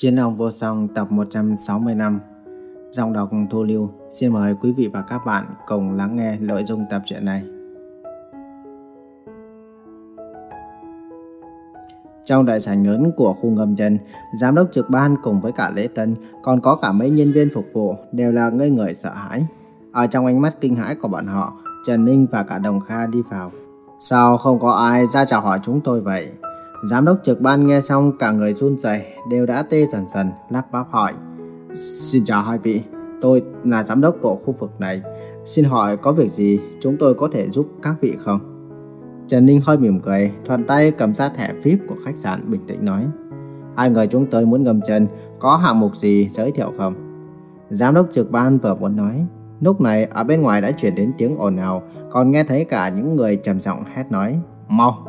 Chiến ông vô song tập 165 Giọng đọc Thu Lưu, Xin mời quý vị và các bạn cùng lắng nghe nội dung tập truyện này. Trong đại sảnh lớn của khu ngầm chân Giám đốc trực ban cùng với cả lễ tân, Còn có cả mấy nhân viên phục vụ Đều là ngây người sợ hãi. Ở trong ánh mắt kinh hãi của bọn họ, Trần Ninh và cả Đồng Kha đi vào. Sao không có ai ra chào hỏi chúng tôi vậy? Giám đốc trực ban nghe xong cả người run rẩy đều đã tê dần dần, lắp bắp hỏi. Xin chào hai vị, tôi là giám đốc của khu vực này. Xin hỏi có việc gì chúng tôi có thể giúp các vị không? Trần Ninh hơi mỉm cười, thuận tay cầm ra thẻ VIP của khách sạn bình tĩnh nói. Hai người chúng tôi muốn ngầm chân, có hạng mục gì giới thiệu không? Giám đốc trực ban vừa muốn nói. Lúc này ở bên ngoài đã chuyển đến tiếng ồn ào, còn nghe thấy cả những người trầm giọng hét nói. Mau,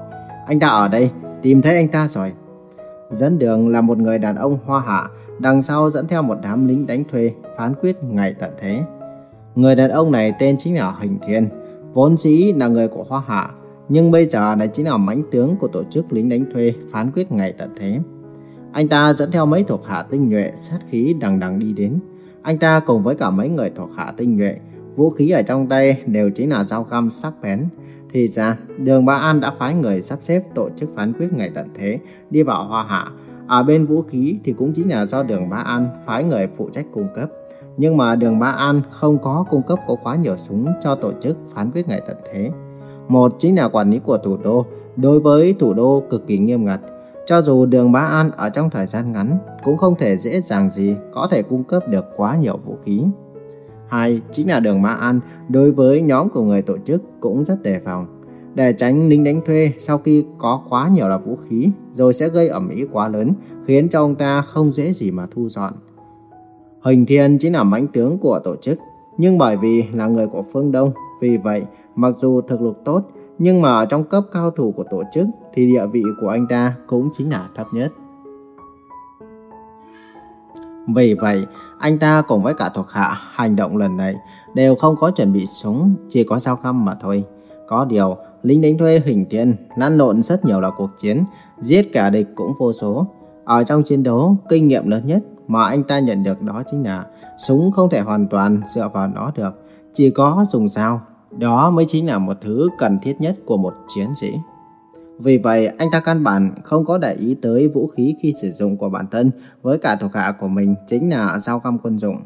anh ta ở đây, tìm thấy anh ta rồi. Dẫn đường là một người đàn ông hoa hạ, đằng sau dẫn theo một đám lính đánh thuê, phán quyết ngày tận thế. Người đàn ông này tên chính là Hình Thiên, vốn dĩ là người của hoa hạ, nhưng bây giờ lại chính là mãnh tướng của tổ chức lính đánh thuê phán quyết ngày tận thế. Anh ta dẫn theo mấy thuộc hạ tinh nhuệ sát khí đằng đằng đi đến. Anh ta cùng với cả mấy người thuộc hạ tinh nhuệ, vũ khí ở trong tay đều chính là dao găm sắc bén, thì ra, Đường Ba An đã phái người sắp xếp tổ chức phán quyết ngày tận thế đi vào Hoa Hạ. Ở bên vũ khí thì cũng chính là do Đường Ba An phái người phụ trách cung cấp. Nhưng mà Đường Ba An không có cung cấp có quá nhiều súng cho tổ chức phán quyết ngày tận thế. Một chính là quản lý của thủ đô, đối với thủ đô cực kỳ nghiêm ngặt. Cho dù Đường Ba An ở trong thời gian ngắn cũng không thể dễ dàng gì có thể cung cấp được quá nhiều vũ khí. Hai, chính là đường mã An đối với nhóm của người tổ chức cũng rất đề phòng. Để tránh lính đánh thuê sau khi có quá nhiều là vũ khí, rồi sẽ gây ẩm ý quá lớn, khiến cho ông ta không dễ gì mà thu dọn. Hình Thiên chính là mãnh tướng của tổ chức, nhưng bởi vì là người của phương Đông, vì vậy, mặc dù thực lực tốt, nhưng mà trong cấp cao thủ của tổ chức thì địa vị của anh ta cũng chính là thấp nhất. Vì vậy, anh ta cùng với cả thuộc hạ hành động lần này đều không có chuẩn bị súng, chỉ có dao găm mà thôi. Có điều, lính đánh thuê hình thiên lăn lộn rất nhiều là cuộc chiến, giết cả địch cũng vô số. Ở trong chiến đấu, kinh nghiệm lớn nhất mà anh ta nhận được đó chính là súng không thể hoàn toàn dựa vào nó được, chỉ có dùng dao. Đó mới chính là một thứ cần thiết nhất của một chiến sĩ. Vì vậy, anh ta căn bản không có để ý tới vũ khí khi sử dụng của bản thân với cả thuộc hạ của mình chính là dao găm quân dụng.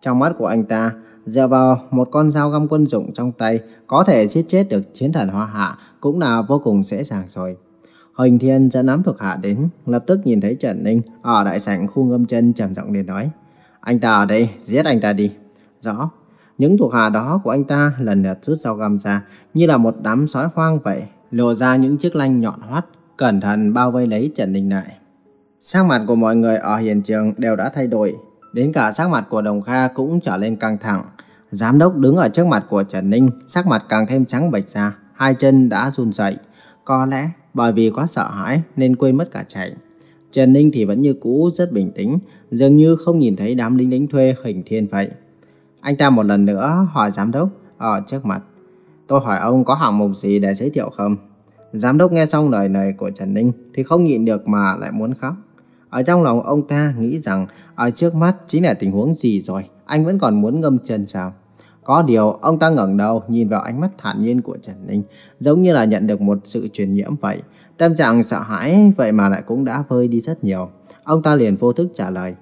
Trong mắt của anh ta, dựa vào một con dao găm quân dụng trong tay có thể giết chết được chiến thần hoa hạ cũng là vô cùng dễ dàng rồi. Huỳnh Thiên dẫn nắm thuộc hạ đến, lập tức nhìn thấy Trần Ninh ở đại sảnh khu ngâm chân trầm giọng để nói. Anh ta ở đây, giết anh ta đi. Rõ. Những thuộc hạ đó của anh ta lần lượt rút dao găm ra như là một đám sói hoang vậy, lộ ra những chiếc lanh nhọn hoắt, cẩn thận bao vây lấy Trần Ninh lại. Sắc mặt của mọi người ở hiện trường đều đã thay đổi, đến cả sắc mặt của Đồng Kha cũng trở lên căng thẳng. Giám đốc đứng ở trước mặt của Trần Ninh, sắc mặt càng thêm trắng bệch ra, hai chân đã run rẩy. Có lẽ bởi vì quá sợ hãi nên quên mất cả chạy. Trần Ninh thì vẫn như cũ rất bình tĩnh, dường như không nhìn thấy đám lính đánh thuê hình thiên vậy. Anh ta một lần nữa hỏi giám đốc ở trước mặt. Tôi hỏi ông có hạng mục gì để giới thiệu không? Giám đốc nghe xong lời này của Trần Ninh thì không nhịn được mà lại muốn khóc. Ở trong lòng ông ta nghĩ rằng ở trước mắt chính là tình huống gì rồi, anh vẫn còn muốn ngâm chân sao? Có điều, ông ta ngẩng đầu nhìn vào ánh mắt thản nhiên của Trần Ninh, giống như là nhận được một sự truyền nhiễm vậy. Tâm trạng sợ hãi vậy mà lại cũng đã vơi đi rất nhiều. Ông ta liền vô thức trả lời.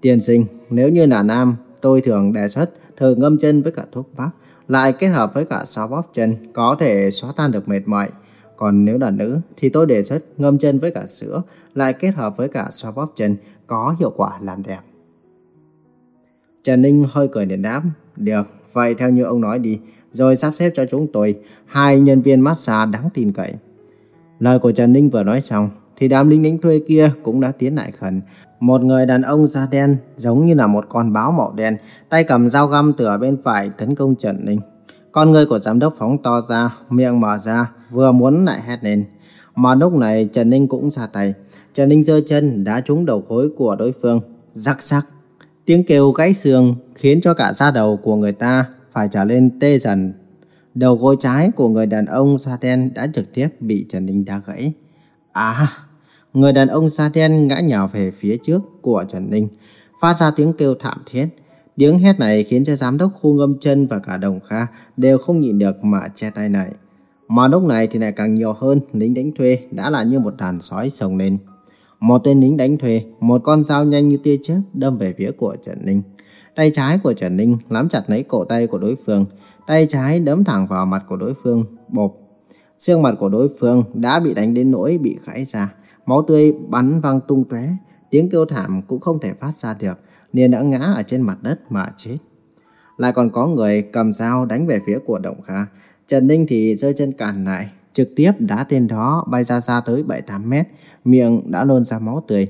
Tiên sinh, nếu như là nam, tôi thường đề xuất thử ngâm chân với cả thuốc bắc lại kết hợp với cả xoa bóp chân có thể xóa tan được mệt mỏi. Còn nếu là nữ thì tôi đề xuất ngâm chân với cả sữa lại kết hợp với cả xoa bóp chân có hiệu quả làm đẹp. Trần Ninh hơi cười điện đáp. Được, vậy theo như ông nói đi, rồi sắp xếp cho chúng tôi hai nhân viên massage đáng tin cậy. Lời của Trần Ninh vừa nói xong, thì đám lính đánh thuê kia cũng đã tiến lại gần. Một người đàn ông da đen giống như là một con báo màu đen, tay cầm dao găm từ ở bên phải tấn công Trần Ninh. Con người của giám đốc phóng to ra, miệng mở ra, vừa muốn lại hét lên. Mà lúc này Trần Ninh cũng ra tay. Trần Ninh giơ chân đá trúng đầu khối của đối phương. Rắc rắc. Tiếng kêu gãy xương khiến cho cả da đầu của người ta phải trở lên tê dần. Đầu gối trái của người đàn ông da đen đã trực tiếp bị Trần Ninh đá gãy. À, Người đàn ông da đen ngã nhào về phía trước của Trần Ninh, phát ra tiếng kêu thảm thiết. Tiếng hét này khiến cho giám đốc khu ngâm chân và cả đồng kha đều không nhịn được mà che tay này. Mà lúc này thì lại càng nhiều hơn, lính đánh thuê đã là như một đàn sói sồng lên. Một tên lính đánh thuê, một con dao nhanh như tia chớp đâm về phía của Trần Ninh. Tay trái của Trần Ninh nắm chặt lấy cổ tay của đối phương, tay trái đấm thẳng vào mặt của đối phương, bộp. Xương mặt của đối phương đã bị đánh đến nỗi bị gãy ra, máu tươi bắn văng tung tóe, tiếng kêu thảm cũng không thể phát ra được, liền đã ngã ở trên mặt đất mà chết. Lại còn có người cầm dao đánh về phía của Động Kha, Trần Ninh thì rơi chân cản lại, trực tiếp đá tên đó bay ra xa tới 7-8 mét, miệng đã nôn ra máu tươi.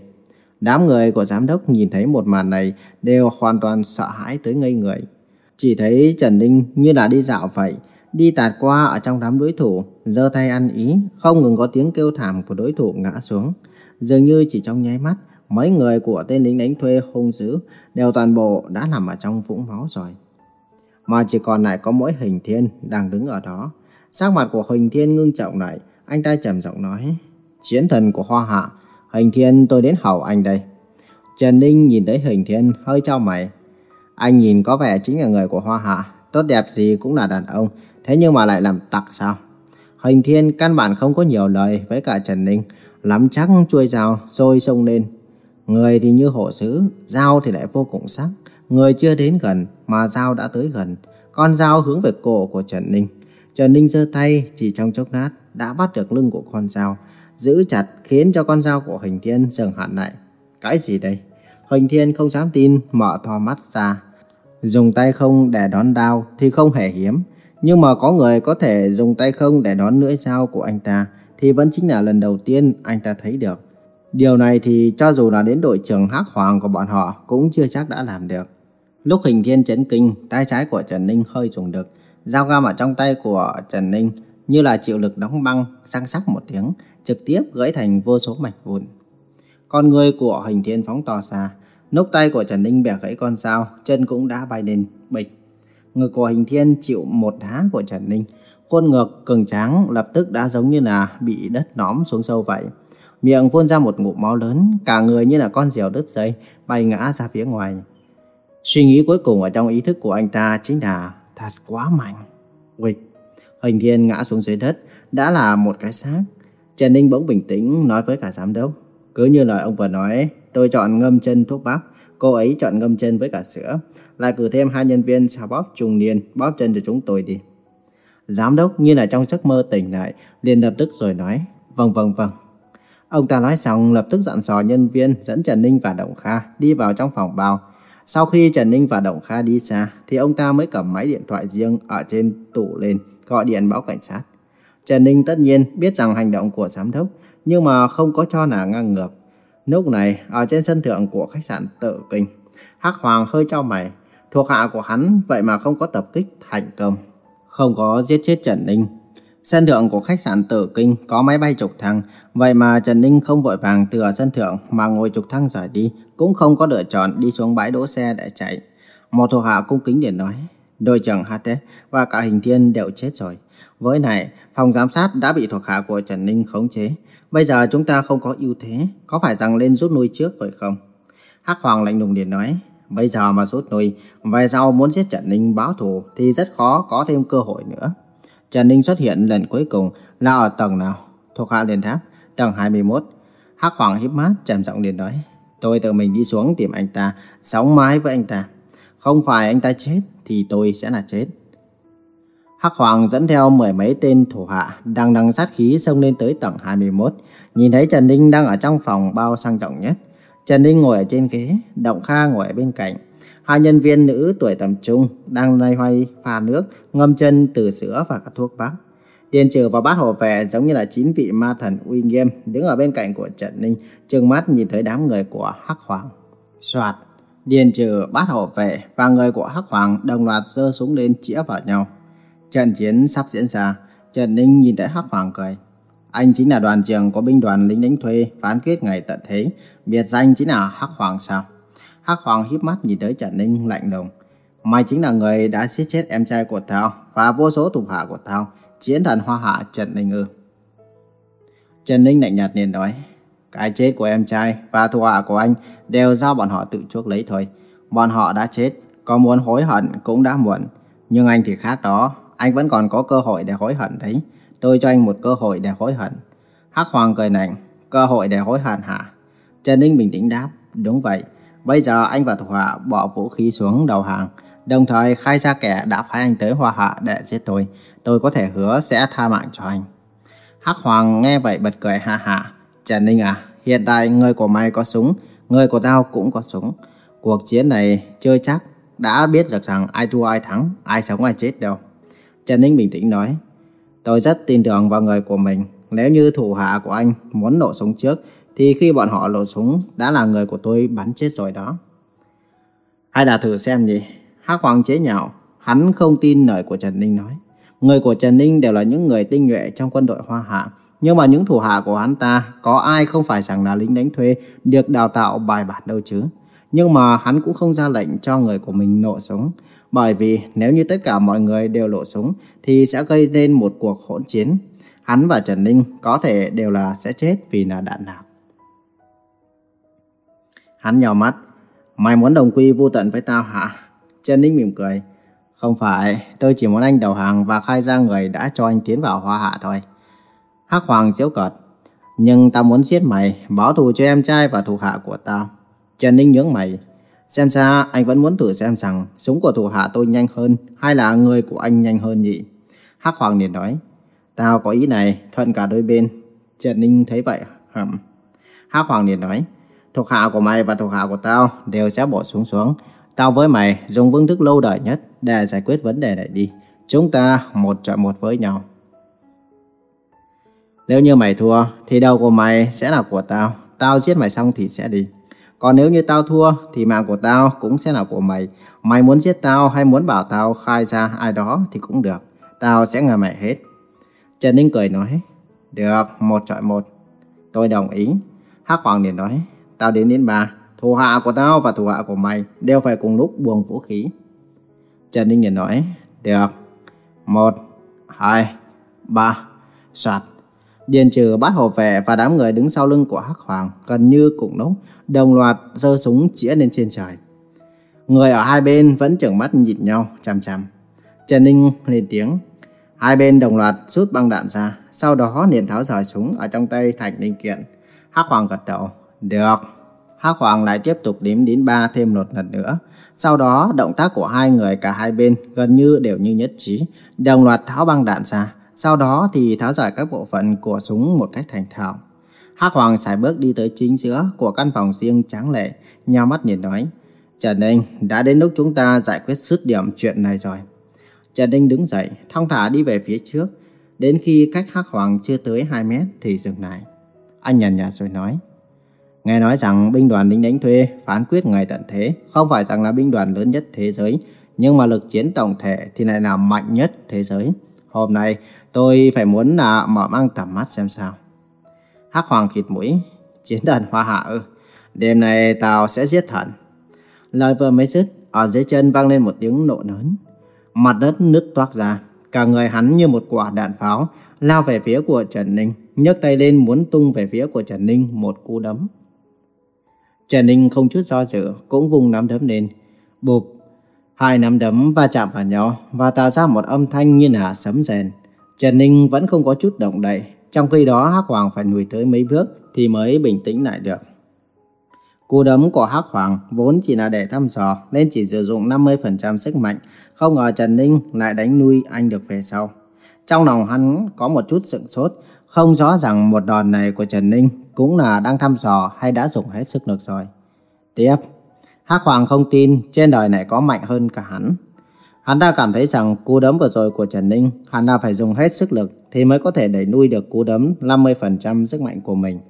Đám người của giám đốc nhìn thấy một màn này đều hoàn toàn sợ hãi tới ngây người. Chỉ thấy Trần Ninh như là đi dạo vậy, đi tạt qua ở trong đám đối thủ, giơ tay ăn ý, không ngừng có tiếng kêu thảm của đối thủ ngã xuống. Dường như chỉ trong nháy mắt, mấy người của tên lính đánh thuê hung dữ đều toàn bộ đã nằm ở trong vũng máu rồi. Mà chỉ còn lại có mỗi hình thiên đang đứng ở đó. Sắc mặt của hình thiên ngưng trọng lại, anh ta trầm giọng nói, chiến thần của hoa hạ, hình thiên tôi đến hầu anh đây. Trần Ninh nhìn thấy hình thiên hơi trao mày. Anh nhìn có vẻ chính là người của hoa hạ, tốt đẹp gì cũng là đàn ông, thế nhưng mà lại làm tặc sao? Hình thiên căn bản không có nhiều lời với cả Trần Ninh, lắm chắc chui rào rồi xông lên. Người thì như hổ sứ, dao thì lại vô cùng sắc. Người chưa đến gần mà dao đã tới gần. Con dao hướng về cổ của Trần Ninh. Trần Ninh giơ tay chỉ trong chốc lát đã bắt được lưng của con dao, giữ chặt khiến cho con dao của Huỳnh Thiên dừng hẳn lại. Cái gì đây? Huỳnh Thiên không dám tin, mở to mắt ra. Dùng tay không để đón đao thì không hề hiếm. Nhưng mà có người có thể dùng tay không để đón lưỡi dao của anh ta thì vẫn chính là lần đầu tiên anh ta thấy được. Điều này thì cho dù là đến đội trưởng hắc hoàng của bọn họ cũng chưa chắc đã làm được. Lúc hình thiên chấn kinh, tay trái của Trần Ninh hơi dùng được. Dao găm ở trong tay của Trần Ninh như là chịu lực đóng băng, răng sắc một tiếng, trực tiếp gãy thành vô số mảnh vụn. Con người của hình thiên phóng to xa, nút tay của Trần Ninh bẻ gãy con dao, chân cũng đã bay lên, bịch. Ngực của hình thiên chịu một đá của Trần Ninh, khuôn ngực cường tráng lập tức đã giống như là bị đất nõm xuống sâu vậy. Miệng phun ra một ngụm máu lớn, cả người như là con diều đứt dây, bay ngã ra phía ngoài. Suy nghĩ cuối cùng ở trong ý thức của anh ta chính là thật quá mạnh. Quịch, hình thiên ngã xuống dưới đất, đã là một cái xác. Trần Ninh bỗng bình tĩnh nói với cả giám đốc. Cứ như lời ông vừa nói, tôi chọn ngâm chân thuốc bắp. cô ấy chọn ngâm chân với cả sữa. Lại cử thêm hai nhân viên xà bóp trùng niên, bóp chân cho chúng tôi đi. Giám đốc như là trong giấc mơ tỉnh lại, liền lập tức rồi nói, vâng vâng vâng. Ông ta nói xong lập tức dặn dò nhân viên dẫn Trần Ninh và Động Kha đi vào trong phòng bao. Sau khi Trần Ninh và Đồng Kha đi xa, thì ông ta mới cầm máy điện thoại riêng ở trên tủ lên, gọi điện báo cảnh sát. Trần Ninh tất nhiên biết rằng hành động của giám đốc, nhưng mà không có cho là ngang ngược. Lúc này, ở trên sân thượng của khách sạn tự kinh, Hắc Hoàng hơi trao mày thuộc hạ của hắn vậy mà không có tập kích thành công. Không có giết chết Trần Ninh Sân thượng của khách sạn Tử Kinh có máy bay trục thăng, vậy mà Trần Ninh không vội vàng từ ở sân thượng mà ngồi trục thăng rời đi, cũng không có lựa chọn đi xuống bãi đỗ xe để chạy. Một thuộc hạ cung kính để nói, đội trưởng HT và cả hình thiên đều chết rồi. Với này, phòng giám sát đã bị thuộc hạ của Trần Ninh khống chế. Bây giờ chúng ta không có ưu thế, có phải rằng lên rút lui trước rồi không? Hắc Hoàng lạnh lùng điện nói, bây giờ mà rút lui, về sau muốn giết Trần Ninh báo thù thì rất khó có thêm cơ hội nữa. Trần Ninh xuất hiện lần cuối cùng là ở tầng nào? Thuộc hạ liền tháp, tầng 21. Hắc Hoàng híp mắt, trầm giọng liền nói. Tôi tự mình đi xuống tìm anh ta, sống mái với anh ta. Không phải anh ta chết, thì tôi sẽ là chết. Hắc Hoàng dẫn theo mười mấy tên thủ hạ đang đằng sát khí xông lên tới tầng 21. Nhìn thấy Trần Ninh đang ở trong phòng bao sang trọng nhất. Trần Ninh ngồi ở trên ghế, Động Kha ngồi ở bên cạnh. Hai nhân viên nữ tuổi tầm trung đang loay hoay pha nước, ngâm chân từ sữa và các thuốc bắc. Điền trừ và bát hộ vệ giống như là chín vị ma thần uy nghiêm đứng ở bên cạnh của Trần Ninh, trừng mắt nhìn thấy đám người của Hắc Hoàng. Soạt, Điền trừ bát hộ vệ và người của Hắc Hoàng đồng loạt giơ súng lên chĩa vào nhau. Trận chiến sắp diễn ra, Trần Ninh nhìn thấy Hắc Hoàng cười. Anh chính là đoàn trưởng của binh đoàn lính đánh thuê phán quyết ngày tận thế, biệt danh chính là Hắc Hoàng sao? Hắc Hoàng híp mắt nhìn tới Trần Ninh lạnh lùng. Mày chính là người đã giết chết em trai của tao và vô số thủ hạ của tao, chiến thần hoa hạ Trần Ninh ư. Trần Ninh lạnh nhạt liền nói, Cái chết của em trai và thủ hạ của anh đều do bọn họ tự chuốc lấy thôi. Bọn họ đã chết, có muốn hối hận cũng đã muộn. Nhưng anh thì khác đó, anh vẫn còn có cơ hội để hối hận đấy. Tôi cho anh một cơ hội để hối hận. Hắc Hoàng cười nảnh, cơ hội để hối hận hả? Trần Ninh bình tĩnh đáp, đúng vậy. Bây giờ anh và thủ hạ bỏ vũ khí xuống đầu hàng, đồng thời khai ra kẻ đã phái anh tới Hoa Hạ để giết tôi. Tôi có thể hứa sẽ tha mạng cho anh. Hắc Hoàng nghe vậy bật cười ha ha. Trần Ninh à, hiện tại người của mày có súng, người của tao cũng có súng. Cuộc chiến này chơi chắc, đã biết được rằng ai thua ai thắng, ai sống ai chết đâu. Trần Ninh bình tĩnh nói, tôi rất tin tưởng vào người của mình. Nếu như thủ hạ của anh muốn nổ súng trước, thì khi bọn họ nổ súng đã là người của tôi bắn chết rồi đó. Hay là thử xem gì. Hắc Hoàng chế nhạo, hắn không tin lời của Trần Ninh nói. Người của Trần Ninh đều là những người tinh nhuệ trong quân đội Hoa Hạ. Nhưng mà những thủ hạ của hắn ta có ai không phải rằng là lính đánh thuê được đào tạo bài bản đâu chứ. Nhưng mà hắn cũng không ra lệnh cho người của mình nổ súng. Bởi vì nếu như tất cả mọi người đều nổ súng thì sẽ gây nên một cuộc hỗn chiến. Hắn và Trần Ninh có thể đều là sẽ chết vì là đạn nạp. Hắn nhào mắt. Mày muốn đồng quy vô tận với tao hả? Trần Ninh mỉm cười. Không phải, tôi chỉ muốn anh đầu hàng và khai ra người đã cho anh tiến vào hoa hạ thôi. Hắc Hoàng diễu cợt. Nhưng tao muốn giết mày, báo thù cho em trai và thủ hạ của tao. Trần Ninh nhướng mày. Xem ra anh vẫn muốn thử xem rằng súng của thủ hạ tôi nhanh hơn hay là người của anh nhanh hơn nhỉ? Hắc Hoàng liền nói. Tao có ý này, thuận cả đôi bên. Trần Ninh thấy vậy, hầm. Hắc Hoàng liền nói. Thuộc hạ của mày và thuộc hạ của tao đều sẽ bỏ xuống xuống. Tao với mày dùng phương thức lâu đời nhất để giải quyết vấn đề này đi. Chúng ta một chọi một với nhau. Nếu như mày thua thì đầu của mày sẽ là của tao. Tao giết mày xong thì sẽ đi. Còn nếu như tao thua thì mạng của tao cũng sẽ là của mày. Mày muốn giết tao hay muốn bảo tao khai ra ai đó thì cũng được. Tao sẽ ngờ mày hết. Trần Ninh cười nói. Được, một chọi một. Tôi đồng ý. Hắc Hoàng liền nói. Tao đến đến ba. Thủ hạ của tao và thủ hạ của mày đều phải cùng lúc buông vũ khí. Trần Ninh liền nói. Được. Một, hai, ba. Soạt. Điền trừ bắt hộ vệ và đám người đứng sau lưng của Hắc Hoàng gần như cùng lúc đồng loạt giơ súng chĩa lên trên trời. Người ở hai bên vẫn trợn mắt nhìn nhau chằm chằm. Trần Ninh lên tiếng. Hai bên đồng loạt rút băng đạn ra, sau đó liền tháo rời súng ở trong tay thành linh kiện. Hắc Hoàng gật đầu. Được. Hắc Hoàng lại tiếp tục đếm đến ba thêm một lần nữa. Sau đó, động tác của hai người cả hai bên gần như đều như nhất trí, đồng loạt tháo băng đạn ra. Sau đó thì tháo rời các bộ phận của súng một cách thành thạo. Hắc Hoàng xài bước đi tới chính giữa của căn phòng riêng tráng lệ, nhao mắt nhìn nói. Trần Ninh, đã đến lúc chúng ta giải quyết dứt điểm chuyện này rồi. Trần Ninh đứng dậy, thong thả đi về phía trước. Đến khi cách Hắc Hoàng chưa tới 2 mét thì dừng lại. Anh nhàn nhạt rồi nói. Nghe nói rằng binh đoàn lính đánh thuê phán quyết ngày tận thế không phải rằng là binh đoàn lớn nhất thế giới, nhưng mà lực chiến tổng thể thì lại là mạnh nhất thế giới. Hôm nay tôi phải muốn là mở mang tầm mắt xem sao. Hắc Hoàng khịt mũi, chiến thần hoa hạ ư. Đêm nay tao sẽ giết thần. Lời vừa mới dứt, ở dưới chân vang lên một tiếng nổ lớn. Mặt đất nứt toác ra, cả người hắn như một quả đạn pháo lao về phía của Trần Ninh, nhấc tay lên muốn tung về phía của Trần Ninh một cú đấm. Trần Ninh không chút do dự, cũng vùng nắm đấm lên. Bụp, hai nắm đấm va chạm vào nhau và tạo ra một âm thanh như là sấm rèn. Trần Ninh vẫn không có chút động đậy, trong khi đó Hắc Hoàng phải lùi tới mấy bước thì mới bình tĩnh lại được. Cú đấm của Hắc Hoàng vốn chỉ là để thăm dò nên chỉ sử dụng 50% sức mạnh, không ngờ Trần Ninh lại đánh nuôi anh được về sau. Trong lòng hắn có một chút sững sốt, không rõ rằng một đòn này của Trần Ninh cũng là đang thăm dò hay đã dùng hết sức lực rồi. Tiếp, Hắc Hoàng không tin trên đời này có mạnh hơn cả hắn. Hắn ta cảm thấy rằng cú đấm vừa rồi của Trần Ninh hắn ta phải dùng hết sức lực thì mới có thể đẩy nuôi được cú đấm 50% sức mạnh của mình.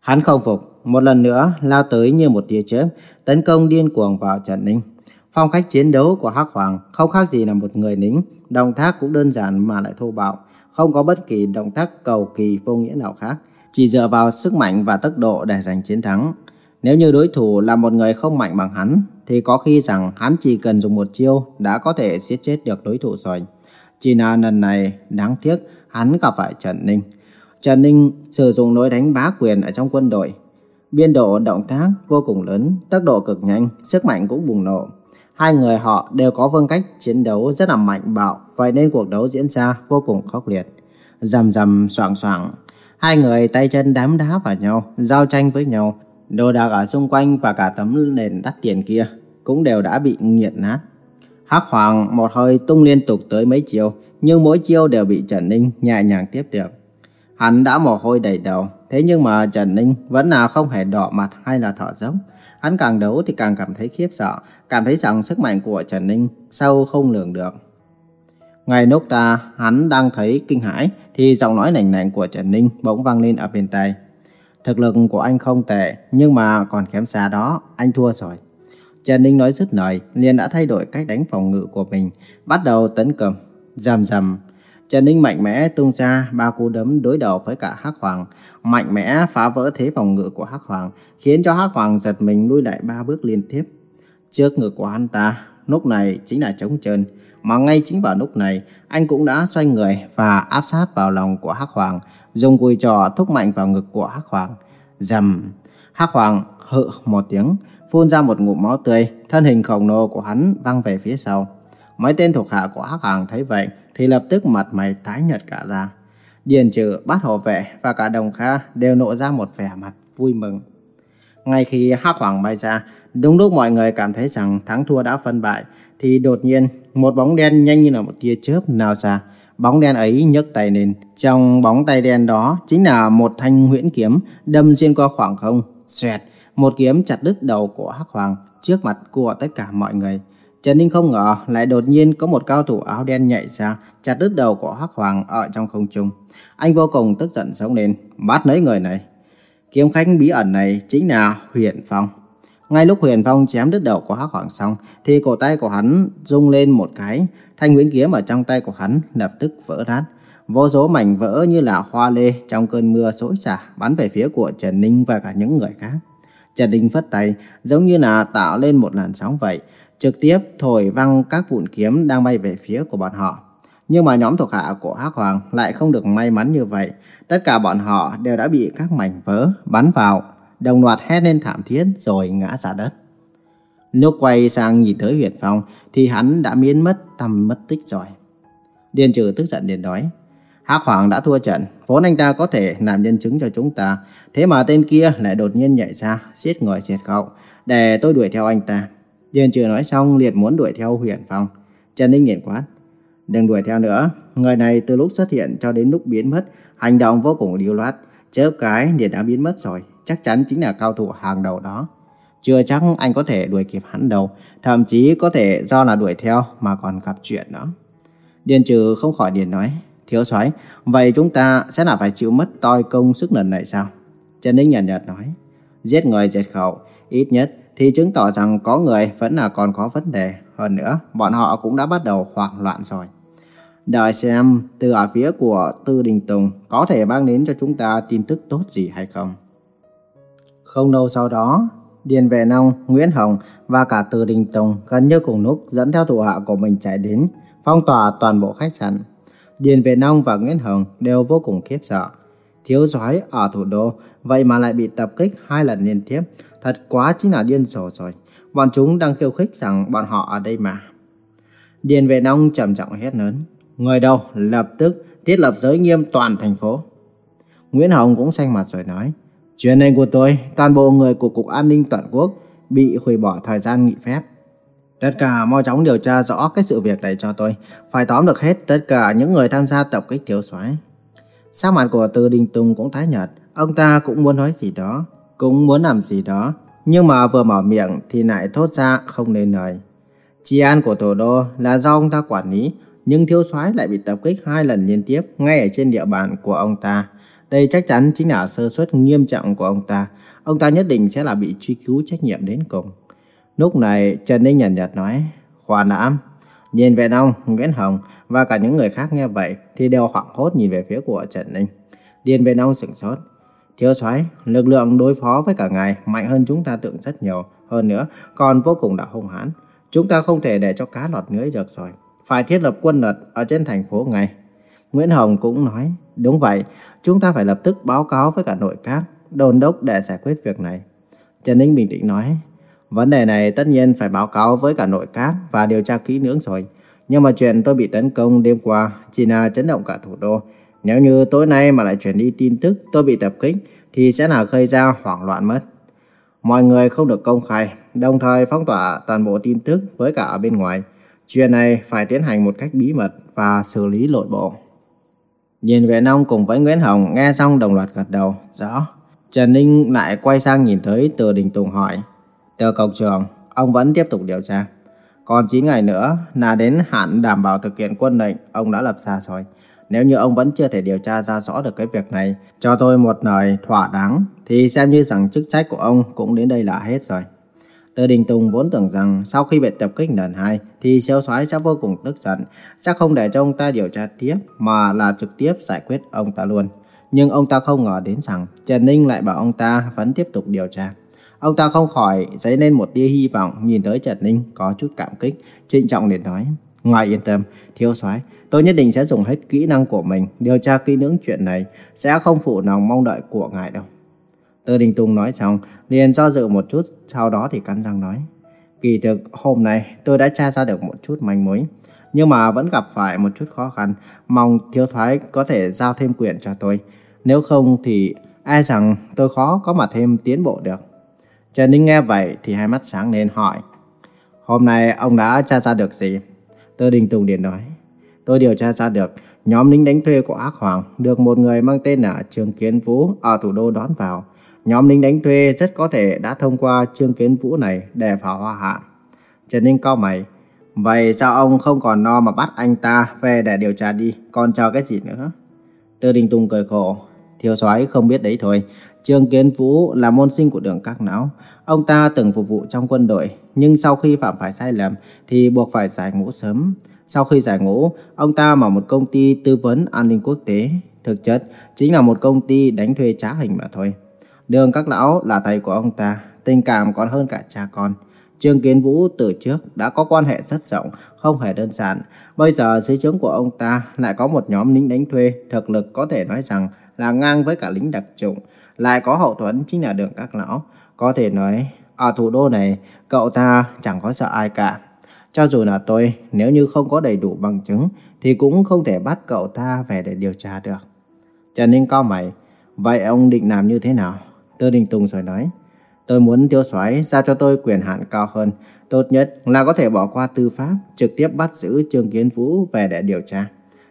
Hắn không phục, một lần nữa lao tới như một tia chớp, tấn công điên cuồng vào Trần Ninh. Phong cách chiến đấu của Hắc Hoàng không khác gì là một người lính, động tác cũng đơn giản mà lại thô bạo, không có bất kỳ động tác cầu kỳ vô nghĩa nào khác, chỉ dựa vào sức mạnh và tốc độ để giành chiến thắng. Nếu như đối thủ là một người không mạnh bằng hắn, thì có khi rằng hắn chỉ cần dùng một chiêu đã có thể giết chết được đối thủ rồi. Chỉ là lần này đáng tiếc hắn gặp phải Trần Ninh. Trần Ninh sử dụng lối đánh bá quyền ở trong quân đội. Biên độ động tác vô cùng lớn, tốc độ cực nhanh, sức mạnh cũng bùng nổ. Hai người họ đều có phương cách chiến đấu rất là mạnh bạo, vậy nên cuộc đấu diễn ra vô cùng khốc liệt. Rầm rầm soảng soảng, hai người tay chân đám đá vào nhau, giao tranh với nhau. Đồ đạc ở xung quanh và cả tấm nền đắt tiền kia cũng đều đã bị nghiền nát. Hắc Hoàng một hơi tung liên tục tới mấy chiêu, nhưng mỗi chiêu đều bị Trần Ninh nhẹ nhàng tiếp được. Hắn đã mồ hôi đầy đầu, thế nhưng mà Trần Ninh vẫn là không hề đỏ mặt hay là thở dốc. Hắn càng đấu thì càng cảm thấy khiếp sợ, cảm thấy rằng sức mạnh của Trần Ninh sâu không lường được. Ngay lúc ta hắn đang thấy kinh hãi thì giọng nói nảnh nảnh của Trần Ninh bỗng vang lên ở bên tai. Thực lực của anh không tệ, nhưng mà còn kém xa đó, anh thua rồi. Trần Ninh nói dứt lời, liền đã thay đổi cách đánh phòng ngự của mình, bắt đầu tấn công. dầm dầm. Trần Ninh mạnh mẽ tung ra ba cú đấm đối đầu với cả Hắc Hoàng, mạnh mẽ phá vỡ thế phòng ngự của Hắc Hoàng, khiến cho Hắc Hoàng giật mình lùi lại ba bước liên tiếp. Trước ngực của hắn ta, lúc này chính là trống trơn, mà ngay chính vào lúc này, anh cũng đã xoay người và áp sát vào lòng của Hắc Hoàng, dùng cùi trò thúc mạnh vào ngực của Hắc Hoàng. Dầm, Hắc Hoàng hự một tiếng, phun ra một ngụm máu tươi, thân hình khổng lồ của hắn văng về phía sau. Mấy tên thuộc hạ của Hắc Hoàng thấy vậy thì lập tức mặt mày tái nhợt cả ra. Điền trừ, bát hộ vệ và cả đồng kha đều nộ ra một vẻ mặt vui mừng. Ngay khi Hắc Hoàng bay ra, đúng lúc mọi người cảm thấy rằng thắng thua đã phân bại, thì đột nhiên một bóng đen nhanh như là một tia chớp nào ra. Bóng đen ấy nhấc tay lên, trong bóng tay đen đó chính là một thanh huyễn kiếm đâm xuyên qua khoảng không, xoẹt, một kiếm chặt đứt đầu của Hắc Hoàng trước mặt của tất cả mọi người. Trần Ninh không ngờ lại đột nhiên có một cao thủ áo đen nhảy ra, chặt đứt đầu của Hắc Hoàng ở trong không trung. Anh vô cùng tức giận sống lên, bắt lấy người này. Kiếm khách bí ẩn này chính là Huyền Phong. Ngay lúc Huyền Phong chém đứt đầu của Hắc Hoàng xong, thì cổ tay của hắn rung lên một cái, thanh nguyễn kiếm ở trong tay của hắn lập tức vỡ nát. Vô số mảnh vỡ như là hoa lê trong cơn mưa xối xả bắn về phía của Trần Ninh và cả những người khác. Trần Ninh phất tay giống như là tạo lên một làn sóng vậy, trực tiếp thổi văng các vụn kiếm đang bay về phía của bọn họ. Nhưng mà nhóm thuộc hạ của Hắc Hoàng lại không được may mắn như vậy. Tất cả bọn họ đều đã bị các mảnh vỡ bắn vào, đồng loạt hét lên thảm thiết rồi ngã ra đất. Lúc quay sang nhìn tới Huyệt Phong thì hắn đã biến mất tầm mất tích rồi. Điền trừ tức giận điền nói. Hắc Hoàng đã thua trận, vốn anh ta có thể làm nhân chứng cho chúng ta. Thế mà tên kia lại đột nhiên nhảy ra, giết người diệt khẩu, để tôi đuổi theo anh ta. Điền trừ nói xong liệt muốn đuổi theo Huyền Phong. Trần Ninh nghiền quát. Đừng đuổi theo nữa. Người này từ lúc xuất hiện cho đến lúc biến mất, hành động vô cùng lưu loát. Chớp cái liền đã biến mất rồi. Chắc chắn chính là cao thủ hàng đầu đó. Chưa chắc anh có thể đuổi kịp hắn đâu. Thậm chí có thể do là đuổi theo mà còn gặp chuyện đó. Điền trừ không khỏi điền nói. Thiếu soái vậy chúng ta sẽ là phải chịu mất toi công sức lần này sao? Trần Ninh nhàn nhạt, nhạt nói. Giết người diệt khẩu, ít nhất thì chứng tỏ rằng có người vẫn là còn có vấn đề. Hơn nữa, bọn họ cũng đã bắt đầu hoảng loạn rồi. Đợi xem từ ở phía của Tư Đình Tùng có thể mang đến cho chúng ta tin tức tốt gì hay không. Không lâu sau đó, Điền Vệ Nông, Nguyễn Hồng và cả Từ Đình Tùng gần như cùng lúc dẫn theo thủ hạ của mình chạy đến, phong tỏa toàn bộ khách sạn. Điền Vệ Nông và Nguyễn Hồng đều vô cùng khiếp sợ. Thiếu soái ở thủ đô, vậy mà lại bị tập kích hai lần liên tiếp, thật quá chính là điên rồ rồi. Bọn chúng đang khiêu khích rằng bọn họ ở đây mà. Điền Vệ Nông trầm trọng hét lớn. Người đâu lập tức thiết lập giới nghiêm toàn thành phố. Nguyễn Hồng cũng xanh mặt rồi nói. Chuyện này của tôi, toàn bộ người của Cục An ninh Toàn quốc bị hủy bỏ thời gian nghỉ phép. Tất cả mau chóng điều tra rõ cái sự việc này cho tôi. Phải tóm được hết tất cả những người tham gia tập kích thiếu soái. Sắc mặt của Từ Đình Tùng cũng tái nhợt. Ông ta cũng muốn nói gì đó, cũng muốn làm gì đó. Nhưng mà vừa mở miệng thì lại thốt ra không nên lời. Trị an của thủ đô là do ông ta quản lý, nhưng thiếu soái lại bị tập kích hai lần liên tiếp ngay ở trên địa bàn của ông ta. Đây chắc chắn chính là sơ suất nghiêm trọng của ông ta. Ông ta nhất định sẽ là bị truy cứu trách nhiệm đến cùng. Lúc này Trần Ninh nhàn nhạt, nhạt nói, khoan đã. Nhìn về ông, Nguyễn Hồng và cả những người khác nghe vậy thì đều hoảng hốt nhìn về phía của Trần Ninh. Điền bên ông sửng sốt. Thiếu soái, lực lượng đối phó với cả ngài mạnh hơn chúng ta tưởng rất nhiều. Hơn nữa, còn vô cùng đã hung hãn. Chúng ta không thể để cho cá lọt lưới được rồi. Phải thiết lập quân luật ở trên thành phố ngay. Nguyễn Hồng cũng nói, đúng vậy, chúng ta phải lập tức báo cáo với cả nội các, đồn đốc để giải quyết việc này. Trần Ninh bình tĩnh nói, vấn đề này tất nhiên phải báo cáo với cả nội các và điều tra kỹ lưỡng rồi. Nhưng mà chuyện tôi bị tấn công đêm qua chỉ là chấn động cả thủ đô. Nếu như tối nay mà lại truyền đi tin tức tôi bị tập kích thì sẽ là gây ra hoảng loạn mất. Mọi người không được công khai, đồng thời phong tỏa toàn bộ tin tức với cả ở bên ngoài. Chuyện này phải tiến hành một cách bí mật và xử lý nội bộ. Nhìn Vệ Nông cùng với Nguyễn Hồng nghe xong đồng loạt gật đầu, rõ. Trần Ninh lại quay sang nhìn tới Từ Đình Tùng hỏi. Từ cổng trường, ông vẫn tiếp tục điều tra. Còn 9 ngày nữa là đến hạn đảm bảo thực hiện quân lệnh ông đã lập ra rồi. Nếu như ông vẫn chưa thể điều tra ra rõ được cái việc này, cho tôi một lời thỏa đáng, thì xem như rằng chức trách của ông cũng đến đây là hết rồi. Từ Đình Tùng vốn tưởng rằng sau khi bị tập kích lần hai thì siêu soái sẽ vô cùng tức giận, sẽ không để cho ông ta điều tra tiếp mà là trực tiếp giải quyết ông ta luôn. Nhưng ông ta không ngờ đến rằng Trần Ninh lại bảo ông ta vẫn tiếp tục điều tra. Ông ta không khỏi dấy lên một tia hy vọng nhìn tới Trần Ninh có chút cảm kích, trịnh trọng để nói. ngài yên tâm, thiếu soái, tôi nhất định sẽ dùng hết kỹ năng của mình điều tra kỹ lưỡng chuyện này, sẽ không phụ lòng mong đợi của ngài đâu. Tư Đình Tùng nói xong, liền do dự một chút, sau đó thì cắn răng nói. Kỳ thực, hôm nay tôi đã tra ra được một chút manh mối, nhưng mà vẫn gặp phải một chút khó khăn, mong thiếu thoái có thể giao thêm quyền cho tôi. Nếu không thì ai rằng tôi khó có mà thêm tiến bộ được. Trần Ninh nghe vậy thì hai mắt sáng lên hỏi. Hôm nay ông đã tra ra được gì? Tư Đình Tùng liền nói. Tôi điều tra ra được nhóm lính đánh thuê của Ác Hoàng được một người mang tên là Trương Kiến Vũ ở thủ đô đón vào. Nhóm lính đánh thuê rất có thể đã thông qua Trương Kiến Vũ này để phá hoa hạ. Trần Ninh cao mày. Vậy sao ông không còn no mà bắt anh ta về để điều tra đi, còn chờ cái gì nữa? Tư Đình Tùng cười khổ. Thiếu soái không biết đấy thôi. Trương Kiến Vũ là môn sinh của đường các não. Ông ta từng phục vụ trong quân đội, nhưng sau khi phạm phải sai lầm thì buộc phải giải ngũ sớm. Sau khi giải ngũ, ông ta mở một công ty tư vấn an ninh quốc tế. Thực chất, chính là một công ty đánh thuê trá hình mà thôi. Đường các lão là thầy của ông ta, tình cảm còn hơn cả cha con. Trương Kiến Vũ từ trước đã có quan hệ rất rộng, không hề đơn giản. Bây giờ dưới trướng của ông ta lại có một nhóm lính đánh thuê, thực lực có thể nói rằng là ngang với cả lính đặc chủng. Lại có hậu thuẫn chính là đường các lão. Có thể nói, ở thủ đô này, cậu ta chẳng có sợ ai cả. Cho dù là tôi, nếu như không có đầy đủ bằng chứng, thì cũng không thể bắt cậu ta về để điều tra được. Trần Ninh cao mày, vậy ông định làm như thế nào? Tư Đình Tùng rồi nói, tôi muốn tiêu soái giao cho tôi quyền hạn cao hơn, tốt nhất là có thể bỏ qua tư pháp, trực tiếp bắt giữ Trương Kiến Vũ về để điều tra.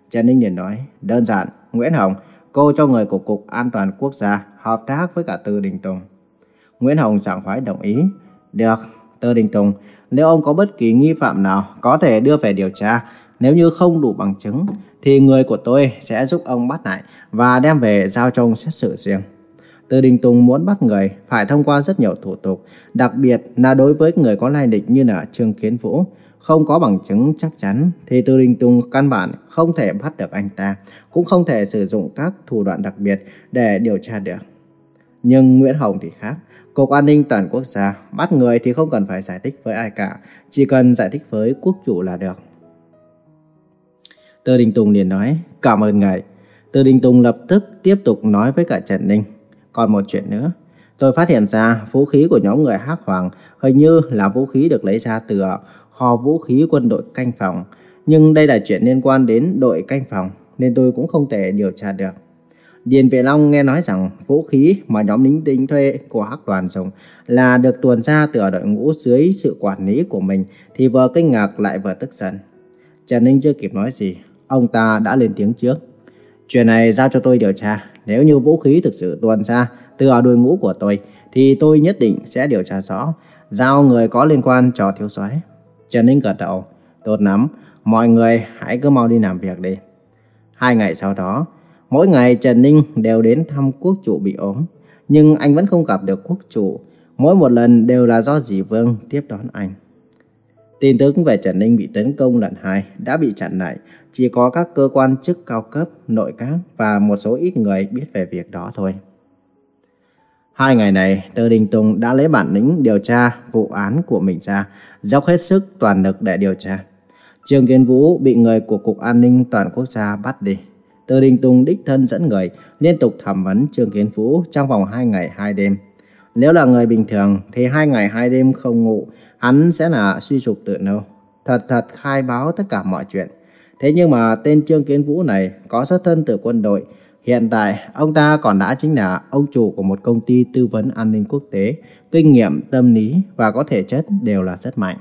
Trần Ninh liền nói, đơn giản, Nguyễn Hồng, cô cho người của Cục An toàn Quốc gia hợp tác với cả Tư Đình Tùng. Nguyễn Hồng sảng khoái đồng ý. Được, Tư Đình Tùng, nếu ông có bất kỳ nghi phạm nào có thể đưa về điều tra, nếu như không đủ bằng chứng, thì người của tôi sẽ giúp ông bắt lại và đem về giao cho ông xét xử riêng. Từ Đình Tùng muốn bắt người phải thông qua rất nhiều thủ tục, đặc biệt là đối với người có lai lịch như là Trương Kiến Vũ. Không có bằng chứng chắc chắn thì Tư Đình Tùng căn bản không thể bắt được anh ta, cũng không thể sử dụng các thủ đoạn đặc biệt để điều tra được. Nhưng Nguyễn Hồng thì khác. Cục An ninh Toàn Quốc gia bắt người thì không cần phải giải thích với ai cả, chỉ cần giải thích với quốc chủ là được. Tư Đình Tùng liền nói, cảm ơn ngài. Tư Đình Tùng lập tức tiếp tục nói với cả Trần Ninh. Còn một chuyện nữa, tôi phát hiện ra vũ khí của nhóm người Hắc Hoàng hình như là vũ khí được lấy ra từ kho vũ khí quân đội canh phòng. Nhưng đây là chuyện liên quan đến đội canh phòng nên tôi cũng không thể điều tra được. Điền Vệ Long nghe nói rằng vũ khí mà nhóm lính đánh thuê của Hắc đoàn dùng là được tuồn ra từ đội ngũ dưới sự quản lý của mình thì vừa kinh ngạc lại vừa tức giận. Trần Ninh chưa kịp nói gì, ông ta đã lên tiếng trước. Chuyện này giao cho tôi điều tra, nếu như vũ khí thực sự tuồn ra từ ở đội ngũ của tôi thì tôi nhất định sẽ điều tra rõ, giao người có liên quan cho thiếu soái. Trần Ninh gật đầu, tốt lắm, mọi người hãy cứ mau đi làm việc đi. Hai ngày sau đó, mỗi ngày Trần Ninh đều đến thăm quốc chủ bị ốm, nhưng anh vẫn không gặp được quốc chủ. Mỗi một lần đều là do dì Vương tiếp đón anh. Tin tức về Trần Ninh bị tấn công lần hai đã bị chặn lại, chỉ có các cơ quan chức cao cấp, nội các và một số ít người biết về việc đó thôi. Hai ngày này, Tư Đình Tùng đã lấy bản lĩnh điều tra vụ án của mình ra, dốc hết sức toàn lực để điều tra. Trương Kiến Vũ bị người của Cục An ninh Toàn Quốc gia bắt đi. Tư Đình Tùng đích thân dẫn người liên tục thẩm vấn Trương Kiến Vũ trong vòng 2 ngày 2 đêm. Nếu là người bình thường thì hai ngày hai đêm không ngủ, hắn sẽ là suy sụp tự nâu. Thật thật khai báo tất cả mọi chuyện. Thế nhưng mà tên Trương Kiến Vũ này có xuất thân từ quân đội. Hiện tại, ông ta còn đã chính là ông chủ của một công ty tư vấn an ninh quốc tế, kinh nghiệm, tâm lý và có thể chất đều là rất mạnh.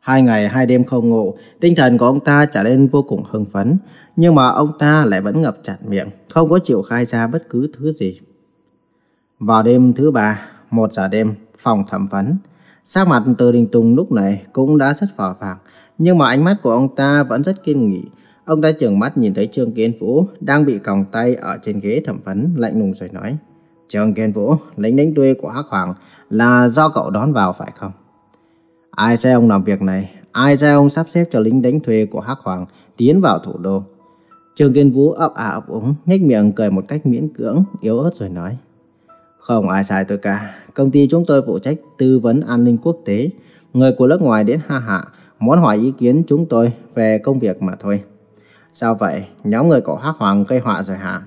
Hai ngày hai đêm không ngủ, tinh thần của ông ta trở nên vô cùng hưng phấn, nhưng mà ông ta lại vẫn ngập chặt miệng, không có chịu khai ra bất cứ thứ gì. Vào đêm thứ ba, một giờ đêm, phòng thẩm vấn, sắc mặt từ đình tùng lúc này cũng đã rất phở phạc, nhưng mà ánh mắt của ông ta vẫn rất kiên nghị. Ông ta trừng mắt nhìn thấy Trương Kiến Vũ đang bị còng tay ở trên ghế thẩm vấn, lạnh lùng rồi nói. Trương Kiến Vũ, lính đánh thuê của Hắc Hoàng là do cậu đón vào phải không? Ai sai ông làm việc này? Ai sai ông sắp xếp cho lính đánh thuê của Hắc Hoàng tiến vào thủ đô? Trương Kiên Vũ ấp à ấp úng, nhếch miệng cười một cách miễn cưỡng, yếu ớt rồi nói. Không ai sai tôi cả. Công ty chúng tôi phụ trách tư vấn an ninh quốc tế. Người của nước ngoài đến ha hạ, muốn hỏi ý kiến chúng tôi về công việc mà thôi. Sao vậy? Nhóm người cậu Hắc Hoàng gây họa rồi hả?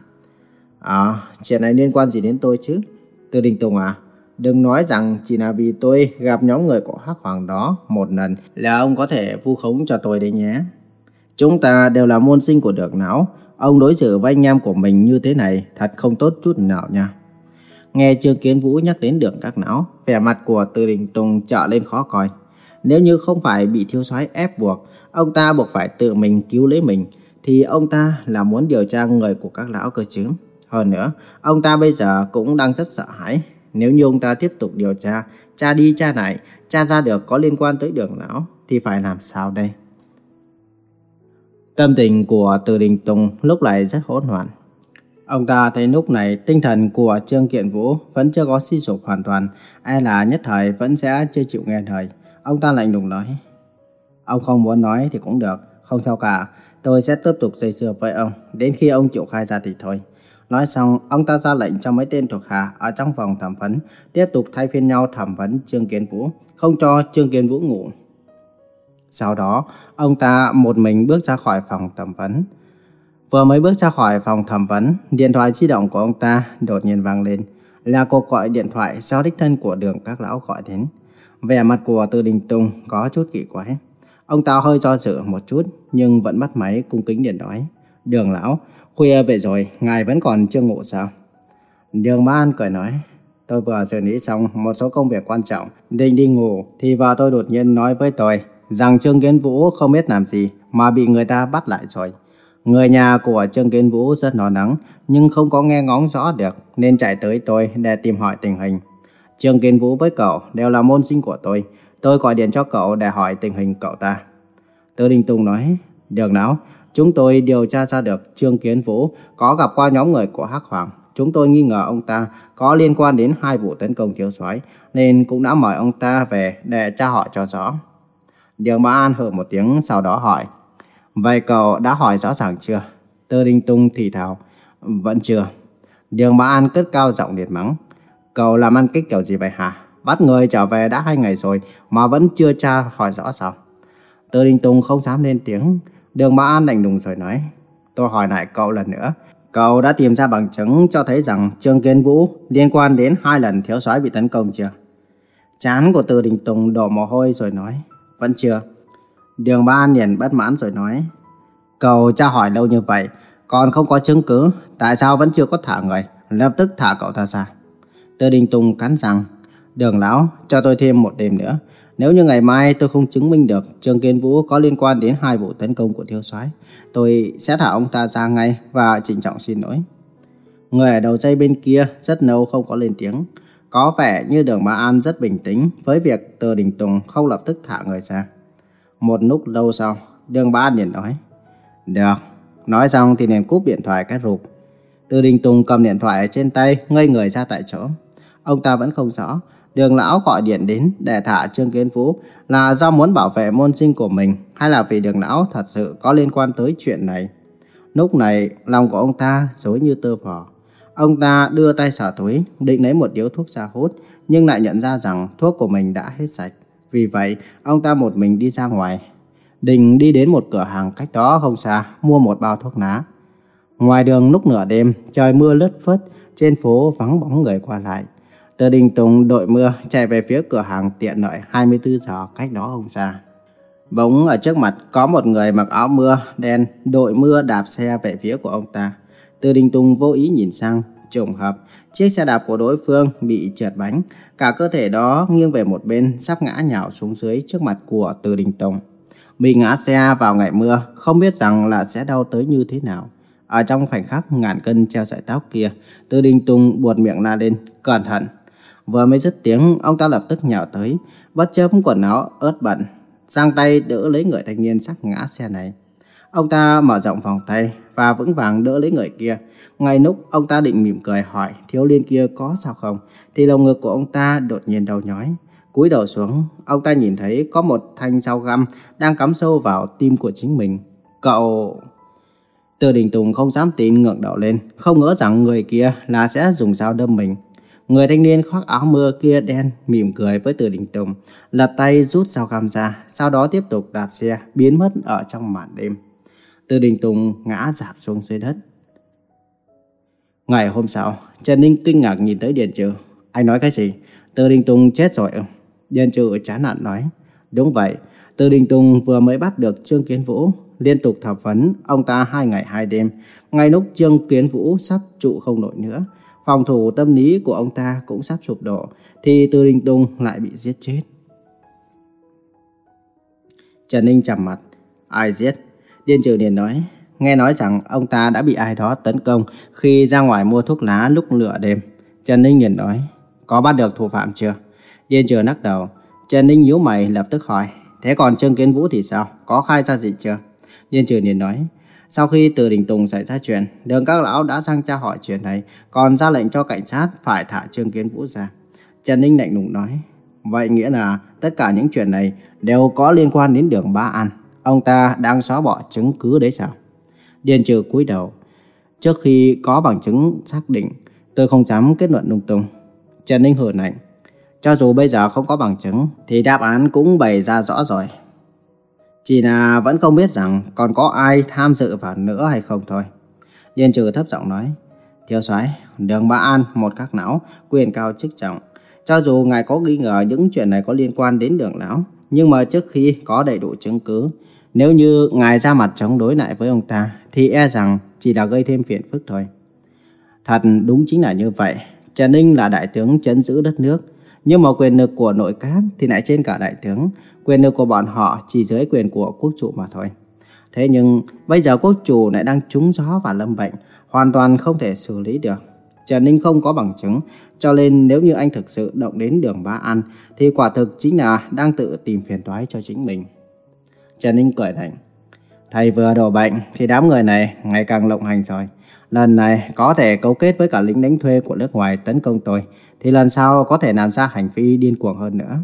À, chuyện này liên quan gì đến tôi chứ? Từ Đình Tùng à? Đừng nói rằng chỉ là vì tôi gặp nhóm người của Hắc Hoàng đó một lần là ông có thể vu khống cho tôi đấy nhé. Chúng ta đều là môn sinh của được não. Ông đối xử với anh em của mình như thế này thật không tốt chút nào nha. Nghe Trương Kiến Vũ nhắc đến đường các não, vẻ mặt của Từ Đình Tùng trở lên khó coi. Nếu như không phải bị thiếu soái ép buộc, ông ta buộc phải tự mình cứu lấy mình, thì ông ta là muốn điều tra người của các lão cơ chứ. Hơn nữa, ông ta bây giờ cũng đang rất sợ hãi nếu như ông ta tiếp tục điều tra, tra đi tra lại, tra ra được có liên quan tới đường lão, thì phải làm sao đây? Tâm tình của Từ Đình Tùng lúc này rất hỗn loạn. Ông ta thấy lúc này tinh thần của Trương Kiện Vũ vẫn chưa có suy sụp hoàn toàn, ai là nhất thời vẫn sẽ chưa chịu nghe lời. Ông ta lạnh lùng nói, ông không muốn nói thì cũng được, không sao cả, tôi sẽ tiếp tục dây dưa với ông, đến khi ông chịu khai ra thì thôi. Nói xong, ông ta ra lệnh cho mấy tên thuộc hạ ở trong phòng thẩm vấn tiếp tục thay phiên nhau thẩm vấn Trương Kiến Vũ, không cho Trương Kiến Vũ ngủ. Sau đó, ông ta một mình bước ra khỏi phòng thẩm vấn. Vừa mới bước ra khỏi phòng thẩm vấn, điện thoại di động của ông ta đột nhiên vang lên. Là cuộc gọi điện thoại do đích thân của đường các lão gọi đến. Vẻ mặt của Từ Đình Tùng có chút kỳ quái. Ông ta hơi do dự một chút, nhưng vẫn bắt máy cung kính điện nói. Đường lão, khuya về rồi, ngài vẫn còn chưa ngủ sao? Đường Ban cười nói, tôi vừa xử lý xong một số công việc quan trọng, định đi ngủ, thì vợ tôi đột nhiên nói với tôi rằng Trương Kiến Vũ không biết làm gì mà bị người ta bắt lại rồi. Người nhà của Trương Kiến Vũ rất lo lắng, nhưng không có nghe ngóng rõ được, nên chạy tới tôi để tìm hỏi tình hình. Trương Kiến Vũ với cậu đều là môn sinh của tôi, tôi gọi điện cho cậu để hỏi tình hình cậu ta. Tư Đình Tùng nói, được nào, Chúng tôi điều tra ra được Trương Kiến Vũ có gặp qua nhóm người của Hắc Hoàng. Chúng tôi nghi ngờ ông ta có liên quan đến hai vụ tấn công thiếu soái nên cũng đã mời ông ta về để tra hỏi cho rõ. Đường Mã An hừ một tiếng sau đó hỏi. Vậy cậu đã hỏi rõ ràng chưa? Tơ Đinh Tung thì thào. Vẫn chưa. Đường Mã An cất cao giọng liệt mắng. Cậu làm ăn kích kiểu gì vậy hả? Bắt người trở về đã hai ngày rồi mà vẫn chưa tra hỏi rõ sao? Tơ đình tùng không dám lên tiếng. Đường Mã An lạnh lùng rồi nói, tôi hỏi lại cậu lần nữa, cậu đã tìm ra bằng chứng cho thấy rằng Trương Kiến Vũ liên quan đến hai lần thiếu soái bị tấn công chưa? Chán của Từ Đình Tùng đổ mồ hôi rồi nói, vẫn chưa. Đường Mã An liền bất mãn rồi nói, cậu tra hỏi lâu như vậy, còn không có chứng cứ, tại sao vẫn chưa có thả người, lập tức thả cậu ta ra. Từ Đình Tùng cắn rằng, đường lão cho tôi thêm một đêm nữa, nếu như ngày mai tôi không chứng minh được Trương Kiên Vũ có liên quan đến hai vụ tấn công của thiếu soái, tôi sẽ thả ông ta ra ngay và trịnh trọng xin lỗi. Người ở đầu dây bên kia rất lâu không có lên tiếng. Có vẻ như đường Mã An rất bình tĩnh với việc Từ Đình Tùng không lập tức thả người ra. Một lúc lâu sau, đường Mã An liền nói. Được, nói xong thì liền cúp điện thoại cái rụp. Từ Đình Tùng cầm điện thoại trên tay, ngây người ra tại chỗ. Ông ta vẫn không rõ đường lão gọi điện đến để thả Trương Kiến Vũ là do muốn bảo vệ môn sinh của mình hay là vì đường lão thật sự có liên quan tới chuyện này. Lúc này, lòng của ông ta dối như tơ vò. Ông ta đưa tay xả túi, định lấy một điếu thuốc ra hút, nhưng lại nhận ra rằng thuốc của mình đã hết sạch. Vì vậy, ông ta một mình đi ra ngoài. định đi đến một cửa hàng cách đó không xa, mua một bao thuốc lá. Ngoài đường lúc nửa đêm, trời mưa lất phất, trên phố vắng bóng người qua lại. Từ Đình Tùng đội mưa chạy về phía cửa hàng tiện lợi 24 giờ cách đó không xa. Bỗng ở trước mặt có một người mặc áo mưa đen đội mưa đạp xe về phía của ông ta. Từ Đình Tùng vô ý nhìn sang, trùng hợp, chiếc xe đạp của đối phương bị trượt bánh, cả cơ thể đó nghiêng về một bên sắp ngã nhào xuống dưới trước mặt của Từ Đình Tùng. Bị ngã xe vào ngày mưa, không biết rằng là sẽ đau tới như thế nào. Ở trong khoảnh khắc ngàn cân treo sợi tóc kia, Từ Đình Tùng buột miệng la lên, cẩn thận. Vừa mới dứt tiếng, ông ta lập tức nhào tới, bất chấp quần áo ướt bẩn, giang tay đỡ lấy người thanh niên sắp ngã xe này. Ông ta mở rộng vòng tay và vững vàng đỡ lấy người kia. Ngay lúc ông ta định mỉm cười hỏi thiếu niên kia có sao không, thì lồng ngực của ông ta đột nhiên đau nhói. Cúi đầu xuống, ông ta nhìn thấy có một thanh dao găm đang cắm sâu vào tim của chính mình. Cậu... Từ Đình Tùng không dám tin ngẩng đầu lên, không ngờ rằng người kia là sẽ dùng dao đâm mình. Người thanh niên khoác áo mưa kia đen mỉm cười với Từ Đình Tùng, lật tay rút dao găm ra, sau đó tiếp tục đạp xe biến mất ở trong màn đêm. Từ Đình Tùng ngã dạp xuống dưới đất. Ngày hôm sau, Trần Ninh kinh ngạc nhìn tới Điền Trừ. Anh nói cái gì? Từ Đình Tùng chết rồi? Điền Trừ chán nản nói. Đúng vậy, Từ Đình Tùng vừa mới bắt được Trương Kiến Vũ, liên tục thẩm vấn ông ta hai ngày hai đêm. Ngay lúc Trương Kiến Vũ sắp trụ không nổi nữa, phòng thủ tâm lý của ông ta cũng sắp sụp đổ, thì Từ Đình Tùng lại bị giết chết. Trần Ninh chầm mặt. Ai giết? Điên trừ liền nói. Nghe nói rằng ông ta đã bị ai đó tấn công khi ra ngoài mua thuốc lá lúc lửa đêm. Trần Ninh liền nói. Có bắt được thủ phạm chưa? Điên trừ lắc đầu. Trần Ninh nhíu mày lập tức hỏi. Thế còn Trương Kiến Vũ thì sao? Có khai ra gì chưa? Điên trừ liền nói. Sau khi từ Đình Tùng xảy ra chuyện, đường các lão đã sang tra hỏi chuyện này, còn ra lệnh cho cảnh sát phải thả Trương Kiến Vũ ra. Trần Ninh lạnh lùng nói, vậy nghĩa là tất cả những chuyện này đều có liên quan đến đường Ba An. Ông ta đang xóa bỏ chứng cứ đấy sao? Điền trừ cúi đầu. Trước khi có bằng chứng xác định, tôi không dám kết luận lung tung. Trần Ninh hờn lạnh. Cho dù bây giờ không có bằng chứng, thì đáp án cũng bày ra rõ rồi. Chỉ là vẫn không biết rằng còn có ai tham dự vào nữa hay không thôi. Điền trừ thấp giọng nói. Thiếu soái đường Ba An, một các não, quyền cao chức trọng. Cho dù ngài có nghi ngờ những chuyện này có liên quan đến đường lão, nhưng mà trước khi có đầy đủ chứng cứ, nếu như ngài ra mặt chống đối lại với ông ta, thì e rằng chỉ là gây thêm phiền phức thôi. Thật đúng chính là như vậy. Trần Ninh là đại tướng chấn giữ đất nước, nhưng mà quyền lực của nội các thì lại trên cả đại tướng. Quyền lực của bọn họ chỉ dưới quyền của quốc chủ mà thôi. Thế nhưng bây giờ quốc chủ lại đang trúng gió và lâm bệnh, hoàn toàn không thể xử lý được. Trần Ninh không có bằng chứng, cho nên nếu như anh thực sự động đến đường Ba An, thì quả thực chính là đang tự tìm phiền toái cho chính mình. Trần Ninh cười lạnh. Thầy vừa đổ bệnh thì đám người này ngày càng lộng hành rồi. Lần này có thể cấu kết với cả lính đánh thuê của nước ngoài tấn công tôi, thì lần sau có thể làm ra hành vi điên cuồng hơn nữa.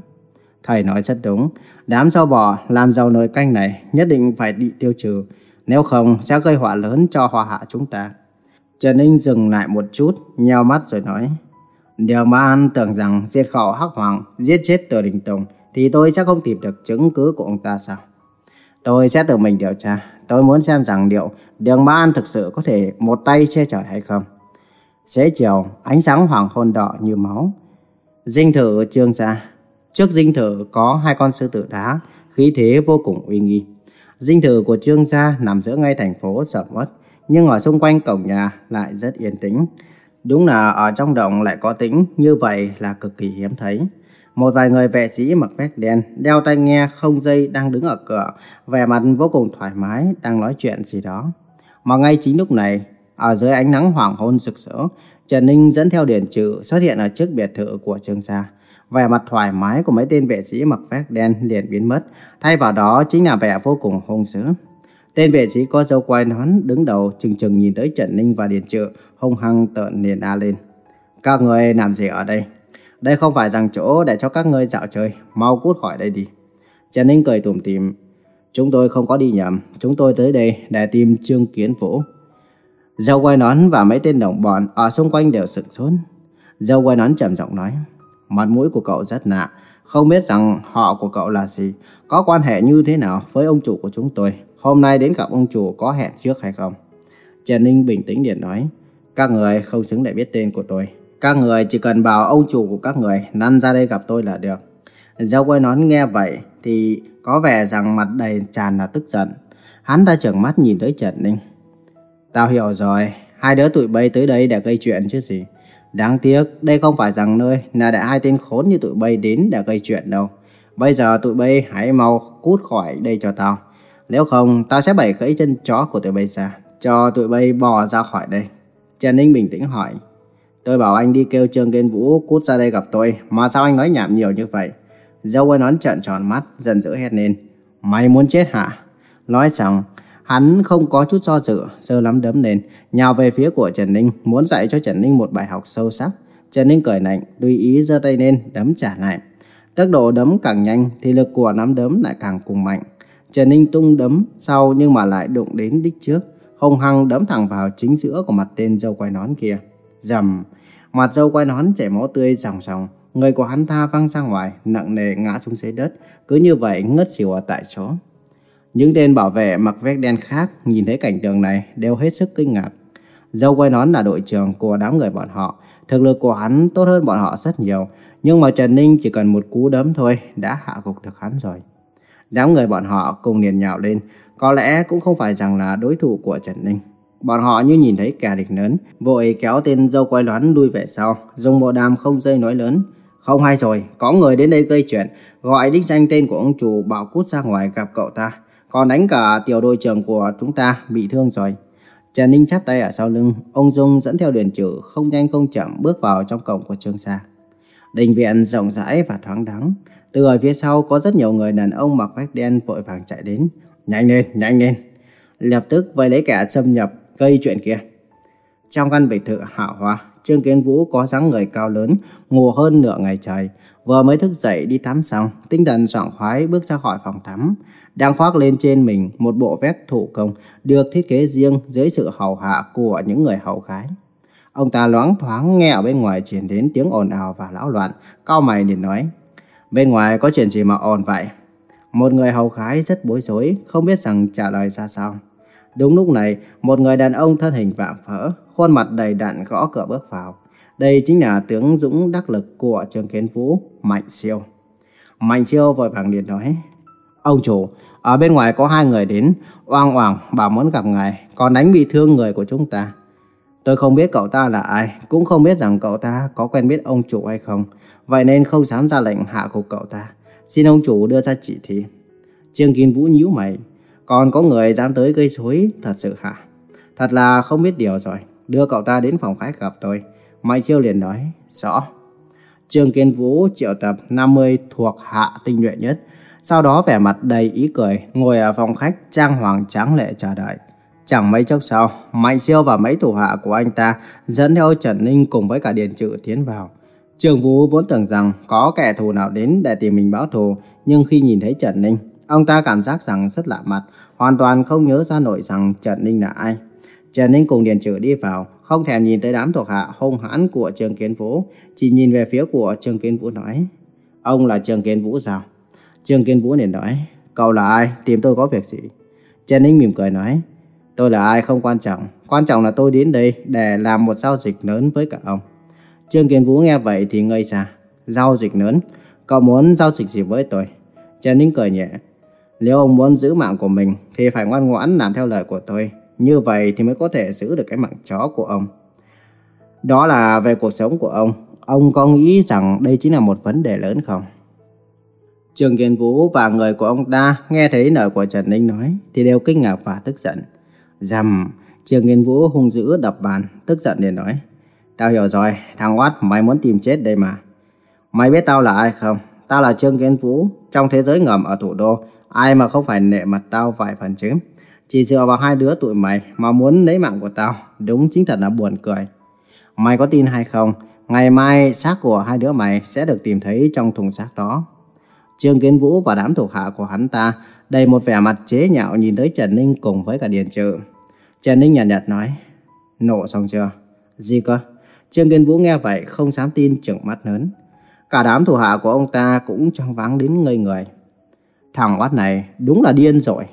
Thầy nói rất đúng, đám rau bò làm giàu nồi canh này nhất định phải bị tiêu trừ, nếu không sẽ gây họa lớn cho hòa hạ chúng ta. Trần Ninh dừng lại một chút, nheo mắt rồi nói, Điều mà anh tưởng rằng diệt khẩu hắc hoàng, giết chết Từ Đình Tùng, thì tôi sẽ không tìm được chứng cứ của ông ta sao? Tôi sẽ tự mình điều tra. Tôi muốn xem rằng liệu đường Ba An thực sự có thể một tay che chở hay không. Xế chiều, ánh sáng hoàng hôn đỏ như máu. Dinh thự trương gia. Trước dinh thự có hai con sư tử đá, khí thế vô cùng uy nghi. Dinh thự của trương gia nằm giữa ngay thành phố sầm uất, nhưng ở xung quanh cổng nhà lại rất yên tĩnh. Đúng là ở trong động lại có tĩnh, như vậy là cực kỳ hiếm thấy. Một vài người vệ sĩ mặc vest đen, đeo tai nghe không dây đang đứng ở cửa, vẻ mặt vô cùng thoải mái, đang nói chuyện gì đó. Mà ngay chính lúc này, ở dưới ánh nắng hoàng hôn rực rỡ, Trần Ninh dẫn theo Điền Trừ xuất hiện ở trước biệt thự của Trương Gia. Vẻ mặt thoải mái của mấy tên vệ sĩ mặc vest đen liền biến mất, thay vào đó chính là vẻ vô cùng hung dữ. Tên vệ sĩ có dâu quai nón đứng đầu chừng chừng nhìn tới Trần Ninh và Điền Trừ, hung hăng tợn liền a lên. Các người làm gì ở đây? Đây không phải rằng chỗ để cho các ngươi dạo chơi, mau cút khỏi đây đi. Trần Ninh cười tủm tỉm. Chúng tôi không có đi nhầm, chúng tôi tới đây để tìm Trương Kiến Vũ. Dâu quay nón và mấy tên đồng bọn ở xung quanh đều sửng sốt. Dâu quay nón trầm giọng nói, mặt mũi của cậu rất lạ, Không biết rằng họ của cậu là gì, có quan hệ như thế nào với ông chủ của chúng tôi. Hôm nay đến gặp ông chủ có hẹn trước hay không? Trần Ninh bình tĩnh điện nói. Các người không xứng để biết tên của tôi. Các người chỉ cần bảo ông chủ của các người năn ra đây gặp tôi là được. Dâu quay nón nghe vậy thì có vẻ rằng mặt đầy tràn là tức giận. Hắn ta trợn mắt nhìn tới Trần Ninh. Tao hiểu rồi, hai đứa tụi bay tới đây để gây chuyện chứ gì. Đáng tiếc, đây không phải rằng nơi là để hai tên khốn như tụi bay đến để gây chuyện đâu. Bây giờ tụi bay hãy mau cút khỏi đây cho tao. Nếu không, tao sẽ bẩy gãy chân chó của tụi bay ra, cho tụi bay bò ra khỏi đây. Trần Ninh bình tĩnh hỏi. Tôi bảo anh đi kêu Trương Kiên Vũ cút ra đây gặp tôi, mà sao anh nói nhảm nhiều như vậy? Dâu quay nón trợn tròn mắt, giận dữ hét lên. Mày muốn chết hả? Nói xong, hắn không có chút do dự, sơ lắm đấm lên, nhào về phía của Trần Ninh, muốn dạy cho Trần Ninh một bài học sâu sắc. Trần Ninh cười lạnh, tùy ý giơ tay lên, đấm trả lại. Tốc độ đấm càng nhanh thì lực của nắm đấm lại càng cùng mạnh. Trần Ninh tung đấm sau nhưng mà lại đụng đến đích trước, hung hăng đấm thẳng vào chính giữa của mặt tên dâu quai nón kia. Dầm, mặt dâu quai nón chảy máu tươi ròng ròng, người của hắn ta văng ra ngoài, nặng nề ngã xuống dưới đất, cứ như vậy ngất xỉu ở tại chỗ. Những tên bảo vệ mặc vest đen khác nhìn thấy cảnh tượng này đều hết sức kinh ngạc. Dâu quay nón là đội trưởng của đám người bọn họ, thực lực của hắn tốt hơn bọn họ rất nhiều, nhưng mà Trần Ninh chỉ cần một cú đấm thôi đã hạ gục được hắn rồi. Đám người bọn họ cùng liền nhào lên, có lẽ cũng không phải rằng là đối thủ của Trần Ninh. Bọn họ như nhìn thấy kẻ địch lớn, vội kéo tên dâu quay nón lui về sau, dùng bộ đàm không dây nói lớn. Không hay rồi, có người đến đây gây chuyện, gọi đích danh tên của ông chủ bảo cút ra ngoài gặp cậu ta. Còn đánh cả tiểu đội trưởng của chúng ta bị thương rồi. Trần Ninh chắp tay ở sau lưng, ông Dung dẫn theo điện trừ không nhanh không chậm bước vào trong cổng của trường Sa. Đình viện rộng rãi và thoáng đắng. Từ ở phía sau có rất nhiều người đàn ông mặc vest đen vội vàng chạy đến. Nhanh lên, nhanh lên. Lập tức vây lấy kẻ xâm nhập gây chuyện kia. Trong căn biệt thự hạ hoa, Trương Kiến Vũ có dáng người cao lớn, ngủ hơn nửa ngày trời. Vừa mới thức dậy đi tắm xong, tinh thần soạn khoái bước ra khỏi phòng tắm. Đang khoác lên trên mình một bộ vest thủ công được thiết kế riêng dưới sự hầu hạ của những người hầu gái. Ông ta loáng thoáng nghe ở bên ngoài truyền đến tiếng ồn ào và lão loạn, cao mày liền nói. Bên ngoài có chuyện gì mà ồn vậy? Một người hầu gái rất bối rối, không biết rằng trả lời ra sao. Đúng lúc này, một người đàn ông thân hình vạm vỡ, khuôn mặt đầy đặn gõ cửa bước vào. Đây chính là tướng Dũng đắc lực của Trương Kiến Vũ, Mạnh Siêu. Mạnh Siêu vội vàng liền nói, Ông chủ, ở bên ngoài có hai người đến, oang oảng bảo muốn gặp ngài, còn đánh bị thương người của chúng ta. Tôi không biết cậu ta là ai, cũng không biết rằng cậu ta có quen biết ông chủ hay không, vậy nên không dám ra lệnh hạ gục cậu ta. Xin ông chủ đưa ra chỉ thị. Trương Kim Vũ nhíu mày, còn có người dám tới gây rối thật sự hả? Thật là không biết điều rồi, đưa cậu ta đến phòng khách gặp tôi. Mai Chiêu liền nói, rõ. Trương Kiên Vũ triệu tập 50 thuộc hạ tinh nhuệ nhất, sau đó vẻ mặt đầy ý cười, ngồi ở phòng khách trang hoàng tráng lệ chờ đợi. Chẳng mấy chốc sau, Mạnh Siêu và mấy thủ hạ của anh ta dẫn theo Trần Ninh cùng với cả Điền Trự tiến vào. Trường Vũ vốn tưởng rằng có kẻ thù nào đến để tìm mình báo thù, nhưng khi nhìn thấy Trần Ninh, ông ta cảm giác rằng rất lạ mặt, hoàn toàn không nhớ ra nổi rằng Trần Ninh là ai. Trần Ninh cùng Điền Trự đi vào, không thèm nhìn tới đám thuộc hạ hung hãn của Trường Kiến Vũ, chỉ nhìn về phía của Trường Kiến Vũ nói, ông là Trường Kiến Vũ sao? Trương Kiên Vũ liền nói, cậu là ai, tìm tôi có việc gì? Trần Ninh mỉm cười nói, tôi là ai không quan trọng, quan trọng là tôi đến đây để làm một giao dịch lớn với cả ông. Trương Kiên Vũ nghe vậy thì ngây ra, giao dịch lớn, cậu muốn giao dịch gì với tôi? Trần Ninh cười nhẹ, nếu ông muốn giữ mạng của mình thì phải ngoan ngoãn làm theo lời của tôi, như vậy thì mới có thể giữ được cái mạng chó của ông. Đó là về cuộc sống của ông, ông có nghĩ rằng đây chính là một vấn đề lớn không? Trường Kiên Vũ và người của ông ta nghe thấy lời của Trần Ninh nói thì đều kinh ngạc và tức giận. Dầm, Trường Kiên Vũ hung dữ đập bàn, tức giận liền nói. Tao hiểu rồi, thằng Oát mày muốn tìm chết đây mà. Mày biết tao là ai không? Tao là Trương Kiên Vũ, trong thế giới ngầm ở thủ đô, ai mà không phải nệ mặt tao vài phần chứ. Chỉ dựa vào hai đứa tụi mày mà muốn lấy mạng của tao, đúng chính thật là buồn cười. Mày có tin hay không, ngày mai xác của hai đứa mày sẽ được tìm thấy trong thùng xác đó. Trương Kiến Vũ và đám thuộc hạ của hắn ta đầy một vẻ mặt chế nhạo nhìn tới Trần Ninh cùng với cả Điền Trự. Trần Ninh nhạt nhạt nói, nộ xong chưa? Gì cơ? Trương Kiến Vũ nghe vậy không dám tin trừng mắt lớn. Cả đám thủ hạ của ông ta cũng choáng váng đến ngây người. Thằng oát này đúng là điên rồi.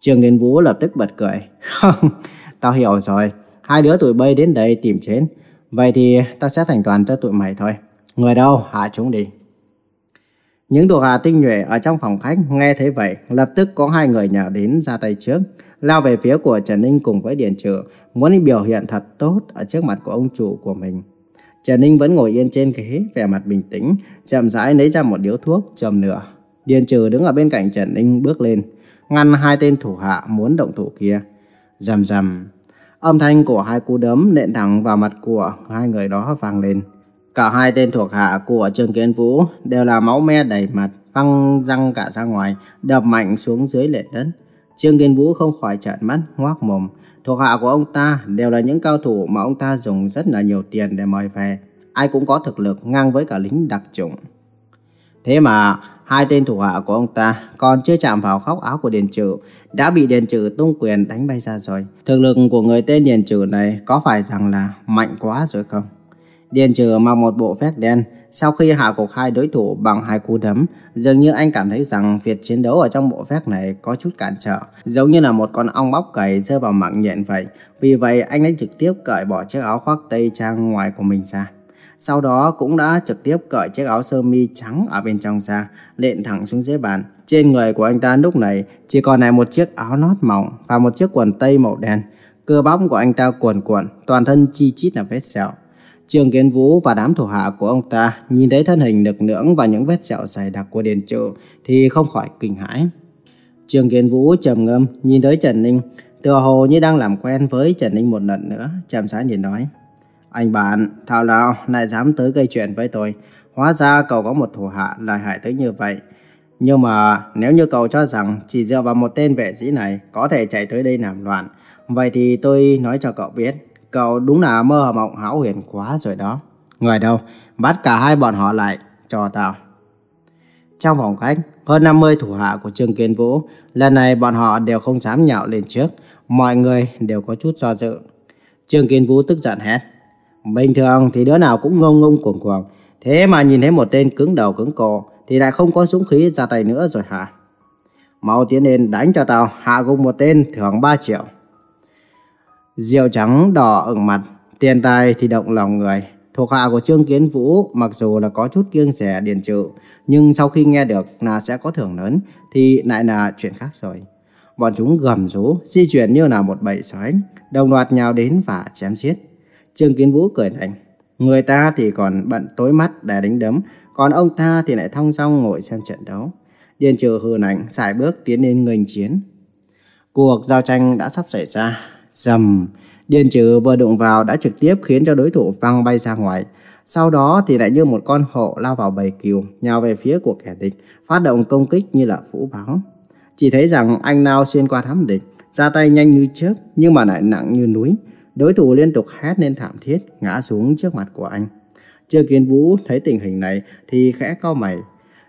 Trương Kiến Vũ lập tức bật cười. Không, tao hiểu rồi. Hai đứa tụi bay đến đây tìm chết. Vậy thì ta sẽ thành toàn cho tụi mày thôi. Người đâu, hạ chúng đi. Những đồ hạ tinh nhuệ ở trong phòng khách nghe thấy vậy, lập tức có hai người nhào đến ra tay trước, lao về phía của Trần Ninh cùng với Điền Trừ, muốn biểu hiện thật tốt ở trước mặt của ông chủ của mình. Trần Ninh vẫn ngồi yên trên ghế, vẻ mặt bình tĩnh, chậm rãi lấy ra một điếu thuốc, châm nửa. Điền Trừ đứng ở bên cạnh Trần Ninh bước lên, ngăn hai tên thủ hạ muốn động thủ kia. Rầm rầm, âm thanh của hai cú đấm nện thẳng vào mặt của hai người đó vang lên. Cả hai tên thuộc hạ của Trương Kiến Vũ đều là máu me đầy mặt, văng răng cả ra ngoài, đập mạnh xuống dưới nền đất. Trương Kiến Vũ không khỏi trợn mắt, ngoác mồm. Thuộc hạ của ông ta đều là những cao thủ mà ông ta dùng rất là nhiều tiền để mời về. Ai cũng có thực lực ngang với cả lính đặc chủng. Thế mà hai tên thủ hạ của ông ta còn chưa chạm vào khóc áo của Điền Trừ đã bị Điền Trừ tung quyền đánh bay ra rồi. Thực lực của người tên Điền Trừ này có phải rằng là mạnh quá rồi không? Điền Trừ mặc một bộ vest đen, sau khi hạ gục hai đối thủ bằng hai cú đấm, dường như anh cảm thấy rằng việc chiến đấu ở trong bộ vest này có chút cản trở, giống như là một con ong bóc cày rơi vào mạng nhện vậy. Vì vậy anh đã trực tiếp cởi bỏ chiếc áo khoác tây trang ngoài của mình ra. Sau đó cũng đã trực tiếp cởi chiếc áo sơ mi trắng ở bên trong ra, lện thẳng xuống dưới bàn. Trên người của anh ta lúc này chỉ còn lại một chiếc áo nót mỏng và một chiếc quần tây màu đen. Cơ bắp của anh ta cuồn cuộn, toàn thân chi chít là vết sẹo. Trương Kiến Vũ và đám thủ hạ của ông ta nhìn thấy thân hình nực nưỡng và những vết sẹo dày đặc của Điền Trụ thì không khỏi kinh hãi. Trương Kiến Vũ trầm ngâm nhìn tới Trần Ninh, tựa hồ như đang làm quen với Trần Ninh một lần nữa, chậm rãi nhìn nói: "Anh bạn, thảo nào lại dám tới gây chuyện với tôi? Hóa ra cậu có một thủ hạ lợi hại tới như vậy." Nhưng mà nếu như cậu cho rằng chỉ dựa vào một tên vệ sĩ này có thể chạy tới đây làm loạn, vậy thì tôi nói cho cậu biết, Cậu đúng là mơ mộng hão huyền quá rồi đó. Người đâu, bắt cả hai bọn họ lại, cho tao. Trong phòng khách, hơn 50 thủ hạ của Trương Kiến Vũ, lần này bọn họ đều không dám nhạo lên trước, mọi người đều có chút do dự. Trương Kiến Vũ tức giận hét. Bình thường thì đứa nào cũng ngông ngông cuồng cuồng, thế mà nhìn thấy một tên cứng đầu cứng cổ thì lại không có súng khí ra tay nữa rồi hả? Mau tiến lên đánh cho tao, hạ gục một tên thưởng 3 triệu. Rượu trắng đỏ ửng mặt, tiền tài thì động lòng người. Thuộc hạ của Trương Kiến Vũ mặc dù là có chút kiêng rẻ điền trự, nhưng sau khi nghe được là sẽ có thưởng lớn thì lại là chuyện khác rồi. Bọn chúng gầm rú, di chuyển như là một bầy sói, đồng loạt nhào đến và chém giết. Trương Kiến Vũ cười lạnh. Người ta thì còn bận tối mắt để đánh đấm, còn ông ta thì lại thong dong ngồi xem trận đấu. Điền trừ hư lạnh xài bước tiến lên nghênh chiến. Cuộc giao tranh đã sắp xảy ra. Dầm, Điền trừ vừa đụng vào đã trực tiếp khiến cho đối thủ văng bay ra ngoài. Sau đó thì lại như một con hổ lao vào bầy kiều, nhào về phía của kẻ địch, phát động công kích như là vũ báo. Chỉ thấy rằng anh nào xuyên qua thám địch, ra tay nhanh như chớp nhưng mà lại nặng như núi. Đối thủ liên tục hét lên thảm thiết, ngã xuống trước mặt của anh. Chưa Kiến Vũ thấy tình hình này thì khẽ cau mày.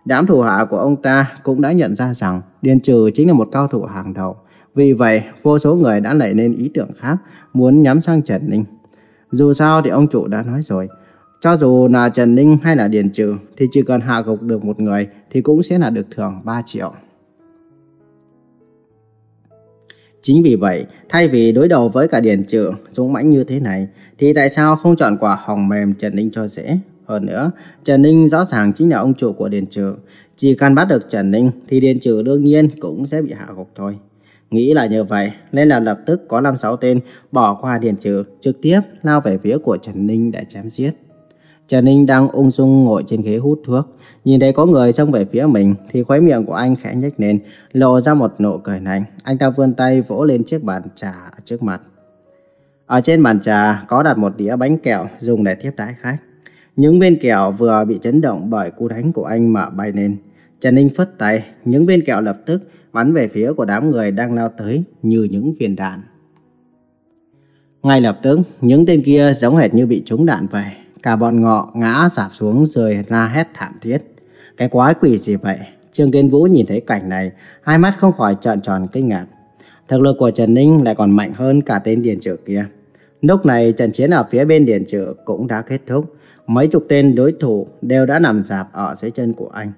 Đám thủ hạ của ông ta cũng đã nhận ra rằng Điền Trừ chính là một cao thủ hàng đầu. Vì vậy, vô số người đã nảy lên ý tưởng khác, muốn nhắm sang Trần Ninh. Dù sao thì ông chủ đã nói rồi, cho dù là Trần Ninh hay là Điền Trừ, thì chỉ cần hạ gục được một người thì cũng sẽ là được thưởng 3 triệu. Chính vì vậy, thay vì đối đầu với cả Điền Trừ dũng mãnh như thế này, thì tại sao không chọn quả hồng mềm Trần Ninh cho dễ? Hơn nữa, Trần Ninh rõ ràng chính là ông chủ của Điền Trừ. Chỉ cần bắt được Trần Ninh thì Điền Trừ đương nhiên cũng sẽ bị hạ gục thôi. Nghĩ là như vậy, nên là lập tức có 5-6 tên bỏ qua Điền Trừ, trực tiếp lao về phía của Trần Ninh để chém giết. Trần Ninh đang ung dung ngồi trên ghế hút thuốc, nhìn thấy có người xông về phía mình thì khóe miệng của anh khẽ nhếch lên, lộ ra một nụ cười lạnh. Anh ta vươn tay vỗ lên chiếc bàn trà ở trước mặt. Ở trên bàn trà có đặt một đĩa bánh kẹo dùng để tiếp đãi khách. Những viên kẹo vừa bị chấn động bởi cú đánh của anh mà bay lên. Trần Ninh phất tay, những viên kẹo lập tức bắn về phía của đám người đang lao tới như những viên đạn. Ngay lập tức, những tên kia giống hệt như bị trúng đạn vậy. Cả bọn ngọ ngã sạp xuống rồi la hét thảm thiết. Cái quái quỷ gì vậy? Trương Kiên Vũ nhìn thấy cảnh này, hai mắt không khỏi trợn tròn kinh ngạc. Thực lực của Trần Ninh lại còn mạnh hơn cả tên điền trừ kia. Lúc này trận chiến ở phía bên điền trừ cũng đã kết thúc. Mấy chục tên đối thủ đều đã nằm dạp ở dưới chân của anh.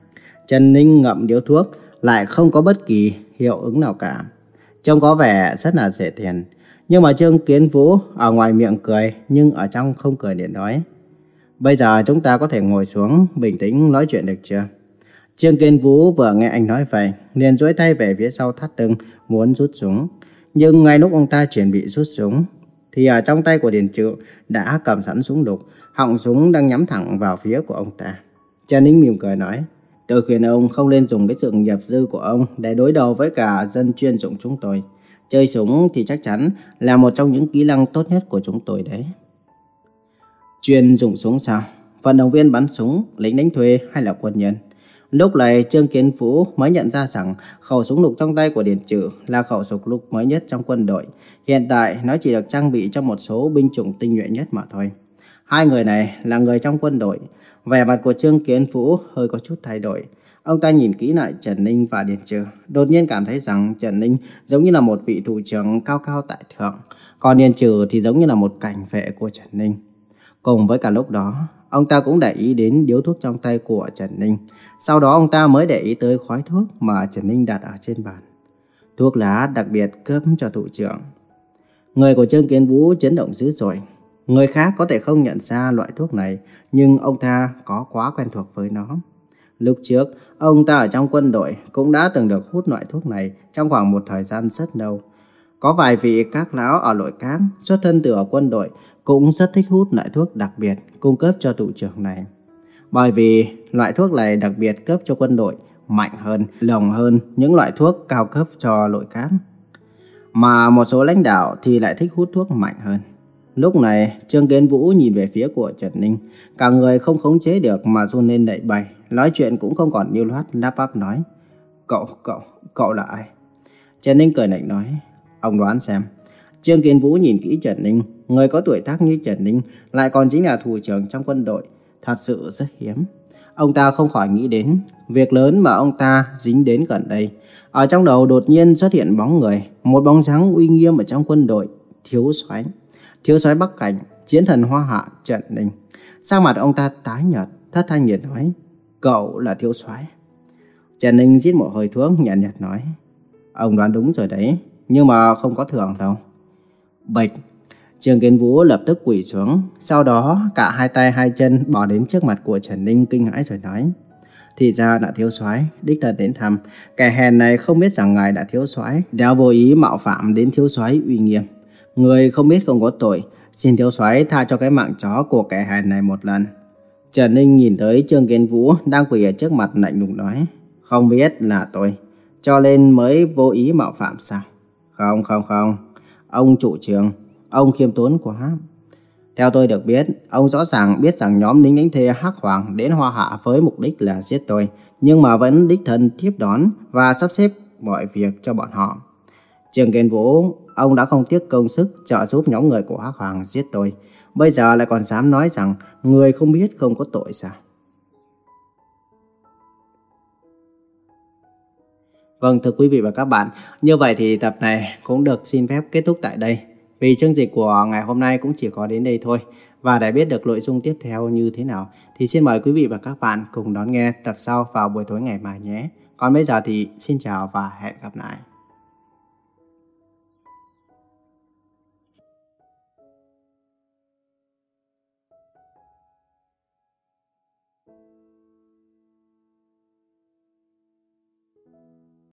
Trần Ninh ngậm điếu thuốc, lại không có bất kỳ hiệu ứng nào cả. Trông có vẻ rất là dễ tiền. Nhưng mà Trương Kiến Vũ ở ngoài miệng cười, nhưng ở trong không cười để nói. Bây giờ chúng ta có thể ngồi xuống, bình tĩnh nói chuyện được chưa? Trương Kiến Vũ vừa nghe anh nói vậy, liền duỗi tay về phía sau thắt lưng, muốn rút súng. Nhưng ngay lúc ông ta chuẩn bị rút súng, thì ở trong tay của Điền Trự đã cầm sẵn súng đục, họng súng đang nhắm thẳng vào phía của ông ta. Trần Ninh mỉm cười nói, tôi khuyên ông không nên dùng cái sự nghiệp dư của ông để đối đầu với cả dân chuyên dụng chúng tôi. Chơi súng thì chắc chắn là một trong những kỹ năng tốt nhất của chúng tôi đấy. Chuyên dụng súng sao? Vận động viên bắn súng, lính đánh thuê hay là quân nhân? Lúc này Trương Kiến Phú mới nhận ra rằng khẩu súng lục trong tay của Điền Trừ là khẩu súng lục mới nhất trong quân đội. Hiện tại nó chỉ được trang bị cho một số binh chủng tinh nhuệ nhất mà thôi. Hai người này là người trong quân đội. Vẻ mặt của Trương Kiến vũ hơi có chút thay đổi. Ông ta nhìn kỹ lại Trần Ninh và Điền Trừ, đột nhiên cảm thấy rằng Trần Ninh giống như là một vị thủ trưởng cao cao tại thượng, còn Điền Trừ thì giống như là một cảnh vệ của Trần Ninh. Cùng với cả lúc đó, ông ta cũng để ý đến điếu thuốc trong tay của Trần Ninh. Sau đó ông ta mới để ý tới khói thuốc mà Trần Ninh đặt ở trên bàn. Thuốc lá đặc biệt cấp cho thủ trưởng. Người của Trương Kiến Vũ chấn động dữ dội. Người khác có thể không nhận ra loại thuốc này, nhưng ông ta có quá quen thuộc với nó. Lúc trước, ông ta ở trong quân đội cũng đã từng được hút loại thuốc này trong khoảng một thời gian rất lâu. Có vài vị các lão ở nội cát xuất thân từ ở quân đội cũng rất thích hút loại thuốc đặc biệt cung cấp cho thủ trưởng này. Bởi vì loại thuốc này đặc biệt cấp cho quân đội mạnh hơn, lồng hơn những loại thuốc cao cấp cho nội cát. Mà một số lãnh đạo thì lại thích hút thuốc mạnh hơn. Lúc này, Trương Kiến Vũ nhìn về phía của Trần Ninh. Cả người không khống chế được mà run lên đậy bày. Nói chuyện cũng không còn lưu loát, lắp bắp nói. Cậu, cậu, cậu là ai? Trần Ninh cười lạnh nói. Ông đoán xem. Trương Kiến Vũ nhìn kỹ Trần Ninh. Người có tuổi tác như Trần Ninh lại còn chính là thủ trưởng trong quân đội. Thật sự rất hiếm. Ông ta không khỏi nghĩ đến việc lớn mà ông ta dính đến gần đây. Ở trong đầu đột nhiên xuất hiện bóng người, một bóng dáng uy nghiêm ở trong quân đội, thiếu soái thiếu soái Bắc Cảnh, chiến thần Hoa Hạ Trần Ninh. Sao mặt ông ta tái nhợt, thất thanh nhiệt nói, cậu là thiếu soái. Trần Ninh giết một hơi thuốc nhàn nhạt, nhạt nói, ông đoán đúng rồi đấy, nhưng mà không có thưởng đâu. Bịch, Trương Kiến Vũ lập tức quỳ xuống, sau đó cả hai tay hai chân bỏ đến trước mặt của Trần Ninh kinh hãi rồi nói, thì ra là thiếu soái đích thân đến thăm. Kẻ hèn này không biết rằng ngài đã thiếu soái, đã vô ý mạo phạm đến thiếu soái uy nghiêm. Người không biết không có tội, xin thiếu soái tha cho cái mạng chó của kẻ hèn này một lần. Trần Ninh nhìn tới Trương Kiến Vũ đang quỳ ở trước mặt lạnh lùng nói, không biết là tôi, cho nên mới vô ý mạo phạm sao? Không, không, không, ông chủ trường, ông khiêm tốn quá. Theo tôi được biết, ông rõ ràng biết rằng nhóm lính đánh thuê Hắc Hoàng đến Hoa Hạ với mục đích là giết tôi, nhưng mà vẫn đích thân tiếp đón và sắp xếp mọi việc cho bọn họ. Trường Kiến Vũ, ông đã không tiếc công sức trợ giúp nhóm người của Hắc Hoàng giết tôi. Bây giờ lại còn dám nói rằng người không biết không có tội sao? Vâng, thưa quý vị và các bạn, như vậy thì tập này cũng được xin phép kết thúc tại đây. Vì chương trình của ngày hôm nay cũng chỉ có đến đây thôi. Và để biết được nội dung tiếp theo như thế nào thì xin mời quý vị và các bạn cùng đón nghe tập sau vào buổi tối ngày mai nhé. Còn bây giờ thì xin chào và hẹn gặp lại.